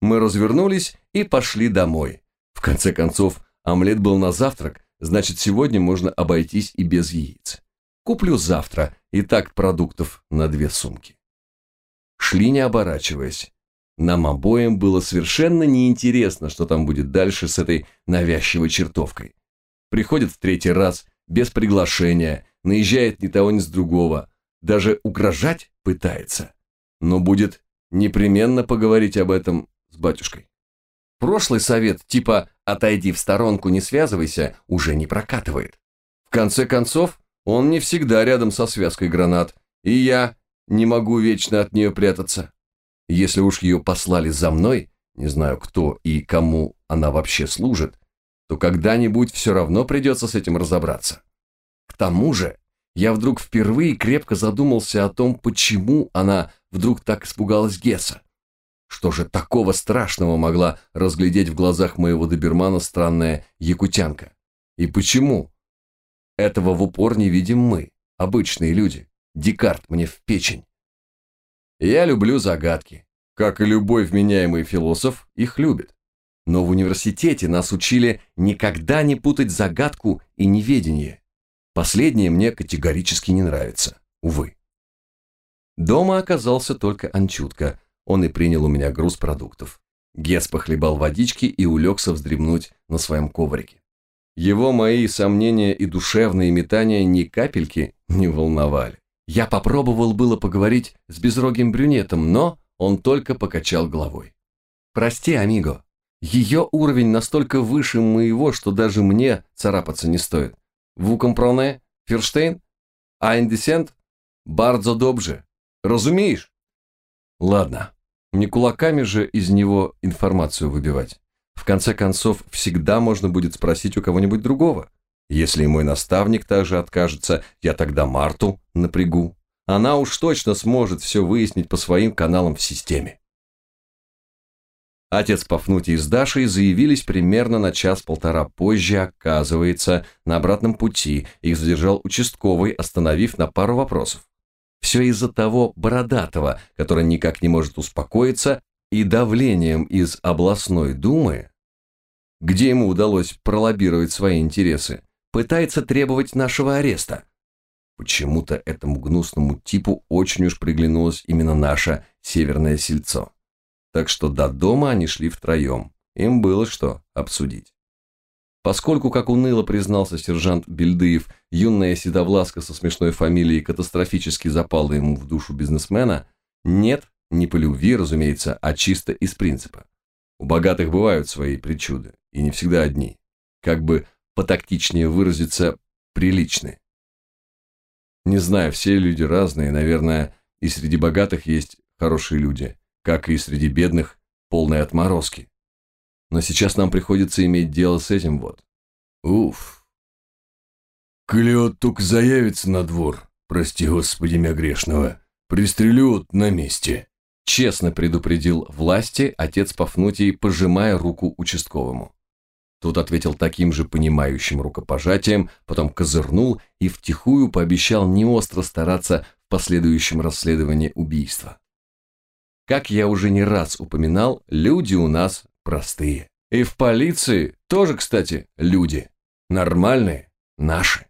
Мы развернулись и пошли домой. В конце концов, омлет был на завтрак, значит, сегодня можно обойтись и без яиц. Куплю завтра, и так продуктов на две сумки. Шли не оборачиваясь. Нам обоим было совершенно неинтересно, что там будет дальше с этой навязчивой чертовкой. Приходит в третий раз, без приглашения, наезжает ни того, ни с другого, даже угрожать пытается. Но будет непременно поговорить об этом с батюшкой. Прошлый совет, типа «отойди в сторонку, не связывайся», уже не прокатывает. В конце концов, он не всегда рядом со связкой гранат, и я не могу вечно от нее прятаться. Если уж ее послали за мной, не знаю кто и кому она вообще служит, то когда-нибудь все равно придется с этим разобраться. Тому же, я вдруг впервые крепко задумался о том, почему она вдруг так испугалась Гесса. Что же такого страшного могла разглядеть в глазах моего добермана странная якутянка? И почему? Этого в упор не видим мы, обычные люди. Декарт мне в печень. Я люблю загадки. Как и любой вменяемый философ, их любит. Но в университете нас учили никогда не путать загадку и неведение. Последнее мне категорически не нравится, увы. Дома оказался только Анчутка. Он и принял у меня груз продуктов. Гес похлебал водички и улегся вздремнуть на своем коврике. Его мои сомнения и душевные метания ни капельки не волновали. Я попробовал было поговорить с безрогим брюнетом, но он только покачал головой. «Прости, амиго, ее уровень настолько выше моего, что даже мне царапаться не стоит. Ву компроне? Ферштейн? Айндесент? Бардзо добже. Разумеешь?» «Ладно, не кулаками же из него информацию выбивать. В конце концов, всегда можно будет спросить у кого-нибудь другого. Если мой наставник также откажется, я тогда Марту напрягу. Она уж точно сможет все выяснить по своим каналам в системе. Отец Пафнутий с Дашей заявились примерно на час-полтора позже, оказывается, на обратном пути их задержал участковый, остановив на пару вопросов. Все из-за того Бородатого, который никак не может успокоиться, и давлением из областной думы, где ему удалось пролоббировать свои интересы, пытается требовать нашего ареста. Почему-то этому гнусному типу очень уж приглянулось именно наше северное сельцо. Так что до дома они шли втроем. Им было что обсудить. Поскольку, как уныло признался сержант Бельдыев, юная седовласка со смешной фамилией катастрофически запала ему в душу бизнесмена, нет, не по любви, разумеется, а чисто из принципа. У богатых бывают свои причуды, и не всегда одни. Как бы потактичнее выразиться, приличны. Не знаю, все люди разные, наверное, и среди богатых есть хорошие люди, как и среди бедных полные отморозки. Но сейчас нам приходится иметь дело с этим вот. Уф. Клеот только заявится на двор, прости господи меня грешного, пристрелют на месте. Честно предупредил власти отец Пафнутий, пожимая руку участковому. Тот ответил таким же понимающим рукопожатием, потом козырнул и втихую пообещал не остро стараться в последующем расследовании убийства. Как я уже не раз упоминал, люди у нас простые. И в полиции тоже, кстати, люди. Нормальные, наши.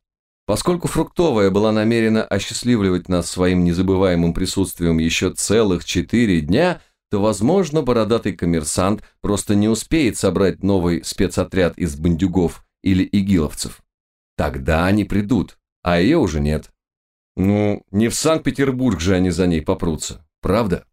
Поскольку Фруктовая была намерена осчастливливать нас своим незабываемым присутствием еще целых четыре дня, то, возможно, бородатый коммерсант просто не успеет собрать новый спецотряд из бандюгов или игиловцев. Тогда они придут, а ее уже нет. Ну, не в Санкт-Петербург же они за ней попрутся, правда?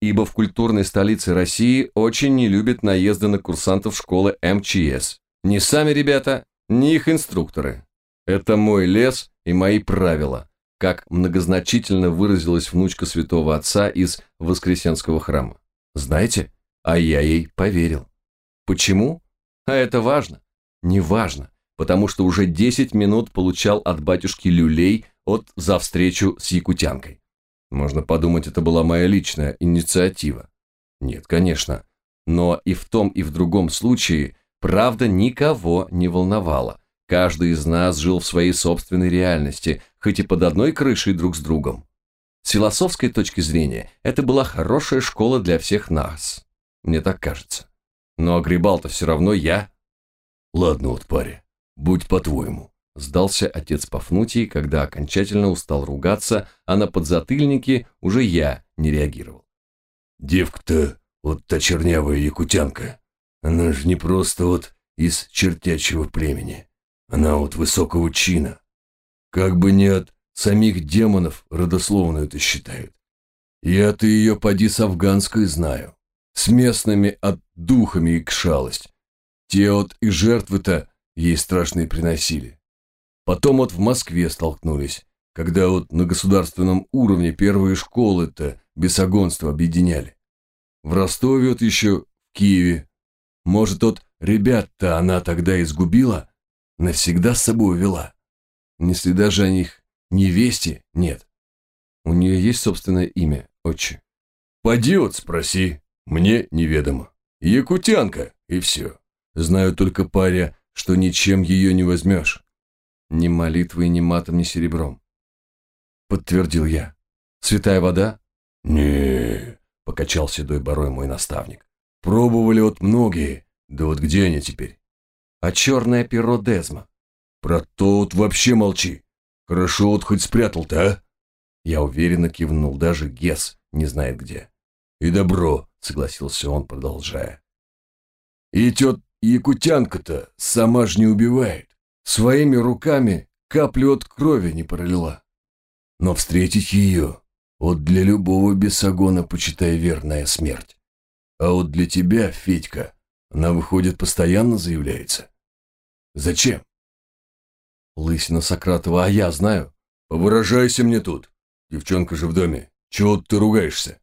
Ибо в культурной столице России очень не любят наезды на курсантов школы МЧС. Не сами ребята, не их инструкторы. Это мой лес и мои правила, как многозначительно выразилась внучка святого отца из Воскресенского храма. Знаете, а я ей поверил. Почему? А это важно? Не важно, потому что уже 10 минут получал от батюшки люлей от за встречу с якутянкой. Можно подумать, это была моя личная инициатива. Нет, конечно. Но и в том, и в другом случае правда никого не волновала. Каждый из нас жил в своей собственной реальности, хоть и под одной крышей друг с другом. С философской точки зрения, это была хорошая школа для всех нас. Мне так кажется. Но огребал-то все равно я. Ладно вот, паря, будь по-твоему. Сдался отец Пафнутий, когда окончательно устал ругаться, а на подзатыльники уже я не реагировал. Девка-то, вот та чернявая якутянка, она же не просто вот из чертячего племени. Она от высокого чина. Как бы не от самих демонов родословную это считают. Я-то ее поди с афганской знаю. С местными от духами и кшалость. Те от и жертвы-то ей страшные приносили. Потом вот в Москве столкнулись, когда вот на государственном уровне первые школы-то бесогонство объединяли. В Ростове вот еще, в Киеве. Может, вот ребят-то она тогда изгубила, навсегда с собой увела. Ни следа же о них невесте нет. У нее есть собственное имя, отче. Поди вот спроси, мне неведомо. Якутянка, и все. Знаю только паря, что ничем ее не возьмешь. Ни молитвой, ни матом, ни серебром. Подтвердил я. Святая вода? не покачал седой борой мой наставник. Пробовали вот многие, да вот где они теперь? а черное перо Дезма. Про то вот вообще молчи. Хорошо вот хоть спрятал-то, а? Я уверенно кивнул, даже Гес не знает где. И добро, согласился он, продолжая. И тет якутянка-то сама ж не убивает. Своими руками каплю от крови не пролила. Но встретить ее, вот для любого бесогона, почитай, верная смерть. А вот для тебя, Федька, она, выходит, постоянно заявляется. Зачем? Лысина Сократова, а я знаю. Выражайся мне тут. Девчонка же в доме. Чего ты ругаешься?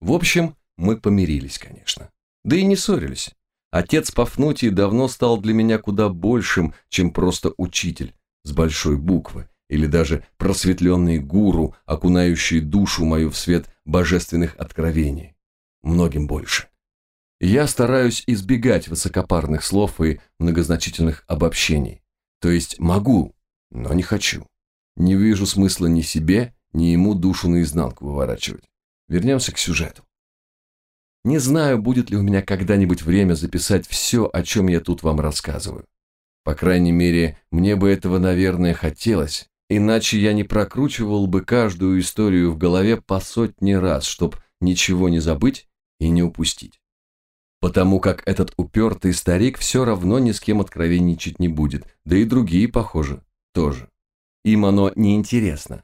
В общем, мы помирились, конечно. Да и не ссорились. Отец Пафнутий давно стал для меня куда большим, чем просто учитель с большой буквы, или даже просветленный гуру, окунающий душу мою в свет божественных откровений. Многим больше. Я стараюсь избегать высокопарных слов и многозначительных обобщений. То есть могу, но не хочу. Не вижу смысла ни себе, ни ему душу наизнанку выворачивать. Вернемся к сюжету. Не знаю, будет ли у меня когда-нибудь время записать все, о чем я тут вам рассказываю. По крайней мере, мне бы этого, наверное, хотелось, иначе я не прокручивал бы каждую историю в голове по сотни раз, чтобы ничего не забыть и не упустить потому как этот упертый старик все равно ни с кем откровенничать не будет, да и другие, похоже, тоже. Им оно неинтересно.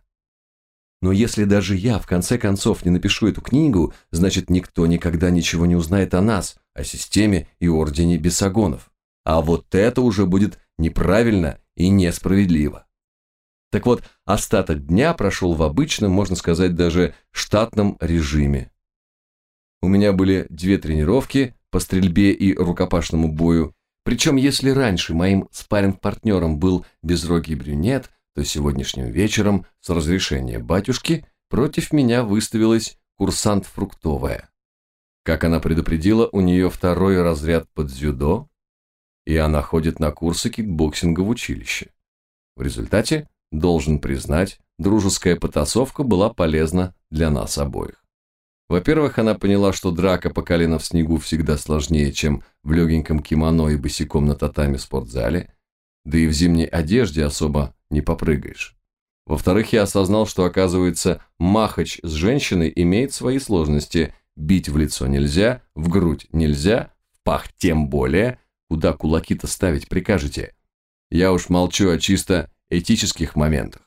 Но если даже я в конце концов не напишу эту книгу, значит никто никогда ничего не узнает о нас, о системе и ордене бесогонов. А вот это уже будет неправильно и несправедливо. Так вот, остаток дня прошел в обычном, можно сказать, даже штатном режиме. У меня были две тренировки, по стрельбе и рукопашному бою. Причем, если раньше моим спарринг-партнером был безрогий брюнет, то сегодняшним вечером, с разрешения батюшки, против меня выставилась курсант Фруктовая. Как она предупредила, у нее второй разряд по дзюдо, и она ходит на курсы кикбоксинга в училище. В результате, должен признать, дружеская потасовка была полезна для нас обоих. Во-первых, она поняла, что драка по колено в снегу всегда сложнее, чем в легеньком кимоно и босиком на татами в спортзале, да и в зимней одежде особо не попрыгаешь. Во-вторых, я осознал, что, оказывается, махач с женщиной имеет свои сложности. Бить в лицо нельзя, в грудь нельзя, в пах тем более. Куда кулаки-то ставить прикажете? Я уж молчу о чисто этических моментах.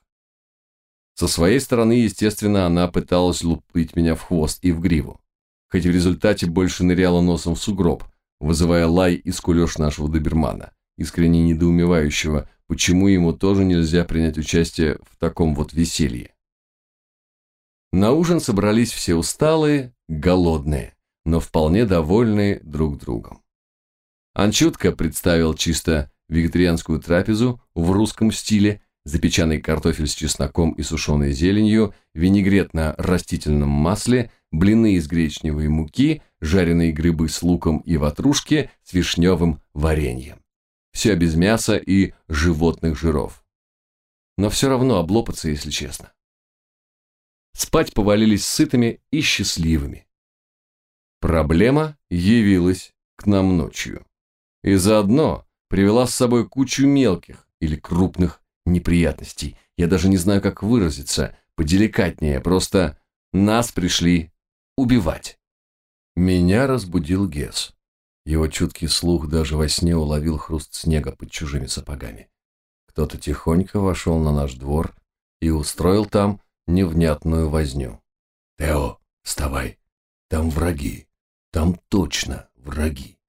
Со своей стороны, естественно, она пыталась лупить меня в хвост и в гриву. Хоть в результате больше ныряла носом в сугроб, вызывая лай и скулеж нашего добермана, искренне недоумевающего, почему ему тоже нельзя принять участие в таком вот веселье. На ужин собрались все усталые, голодные, но вполне довольные друг другом. Анчутка представил чисто вегетарианскую трапезу в русском стиле, запеченный картофель с чесноком и сушеной зеленью, винегрет на растительном масле, блины из гречневой муки, жареные грибы с луком и ватрушки с вишневым вареньем. Все без мяса и животных жиров. Но все равно облопаться, если честно. Спать повалились сытыми и счастливыми. Проблема явилась к нам ночью. И заодно привела с собой кучу мелких или крупных неприятностей. Я даже не знаю, как выразиться, поделикатнее, просто нас пришли убивать. Меня разбудил Гес. Его чуткий слух даже во сне уловил хруст снега под чужими сапогами. Кто-то тихонько вошел на наш двор и устроил там невнятную возню. «Тео, вставай! Там враги! Там точно враги!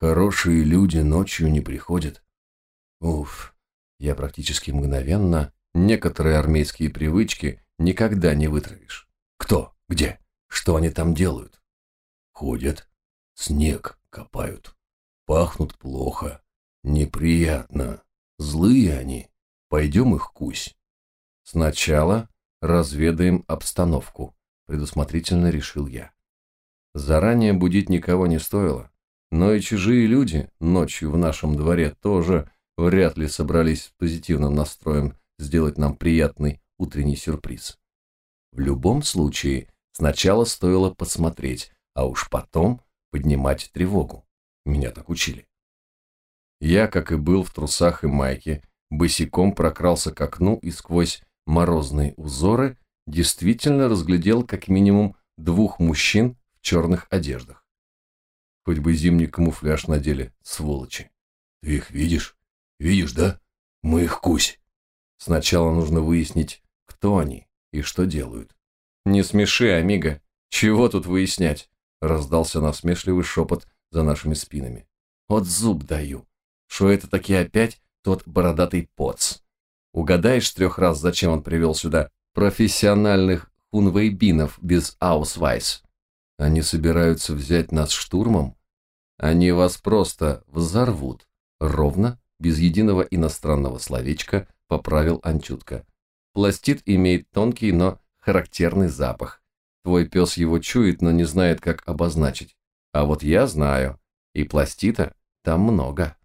Хорошие люди ночью не приходят!» Уф, я практически мгновенно некоторые армейские привычки никогда не вытравишь. Кто? Где? Что они там делают? Ходят, снег копают, пахнут плохо, неприятно, злые они. Пойдем их кусь. Сначала разведаем обстановку, предусмотрительно решил я. Заранее будить никого не стоило, но и чужие люди ночью в нашем дворе тоже вряд ли собрались с позитивным настроем сделать нам приятный утренний сюрприз. В любом случае, сначала стоило посмотреть, а уж потом поднимать тревогу. Меня так учили. Я, как и был в трусах и майке, босиком прокрался к окну и сквозь морозные узоры действительно разглядел как минимум двух мужчин в черных одеждах. Хоть бы зимний камуфляж надели, сволочи. Ты их видишь? Видишь, да? Мы их кусь. Сначала нужно выяснить, кто они и что делают. Не смеши, Амиго. Чего тут выяснять? Раздался насмешливый шепот за нашими спинами. Вот зуб даю. Что это таки опять тот бородатый поц? Угадаешь с трех раз, зачем он привел сюда профессиональных хунвейбинов без аусвайс? Они собираются взять нас штурмом? Они вас просто взорвут. Ровно без единого иностранного словечка поправил Анчутка. Пластит имеет тонкий, но характерный запах. Твой пес его чует, но не знает, как обозначить. А вот я знаю. И пластита там много.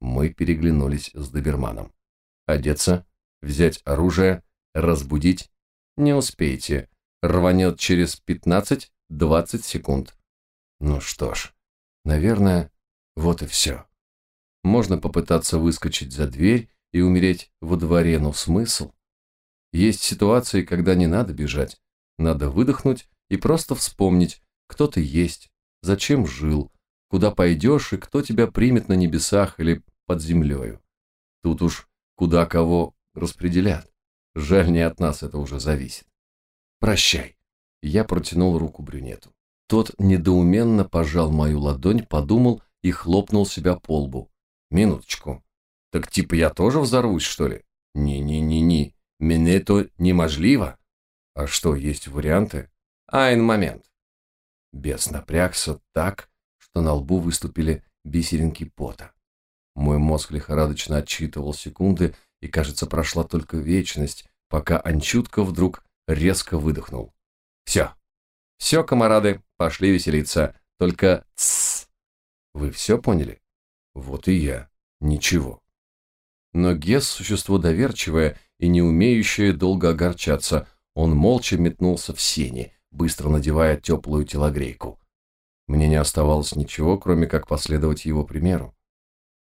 Мы переглянулись с доберманом. Одеться, взять оружие, разбудить. Не успеете. Рванет через 15-20 секунд. Ну что ж, наверное, вот и все. Можно попытаться выскочить за дверь и умереть во дворе, но смысл? Есть ситуации, когда не надо бежать. Надо выдохнуть и просто вспомнить, кто ты есть, зачем жил, куда пойдешь и кто тебя примет на небесах или под землею. Тут уж куда кого распределят. Жаль, не от нас это уже зависит. Прощай. Я протянул руку брюнету. Тот недоуменно пожал мою ладонь, подумал и хлопнул себя по лбу. Минуточку. Так типа я тоже взорвусь, что ли? Не-не-не-не. Мне то неможливо. А что, есть варианты? Айн момент. Бес напрягся так, что на лбу выступили бисеринки пота. Мой мозг лихорадочно отчитывал секунды, и, кажется, прошла только вечность, пока Анчутка вдруг резко выдохнул. Все. Все, комарады, пошли веселиться. Только тссс. Вы все поняли? Вот и я. Ничего. Но Гес – существо доверчивое и не умеющее долго огорчаться. Он молча метнулся в сени, быстро надевая теплую телогрейку. Мне не оставалось ничего, кроме как последовать его примеру.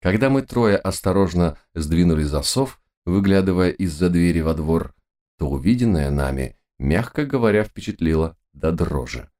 Когда мы трое осторожно сдвинули засов, выглядывая из-за двери во двор, то увиденное нами, мягко говоря, впечатлило до дрожи.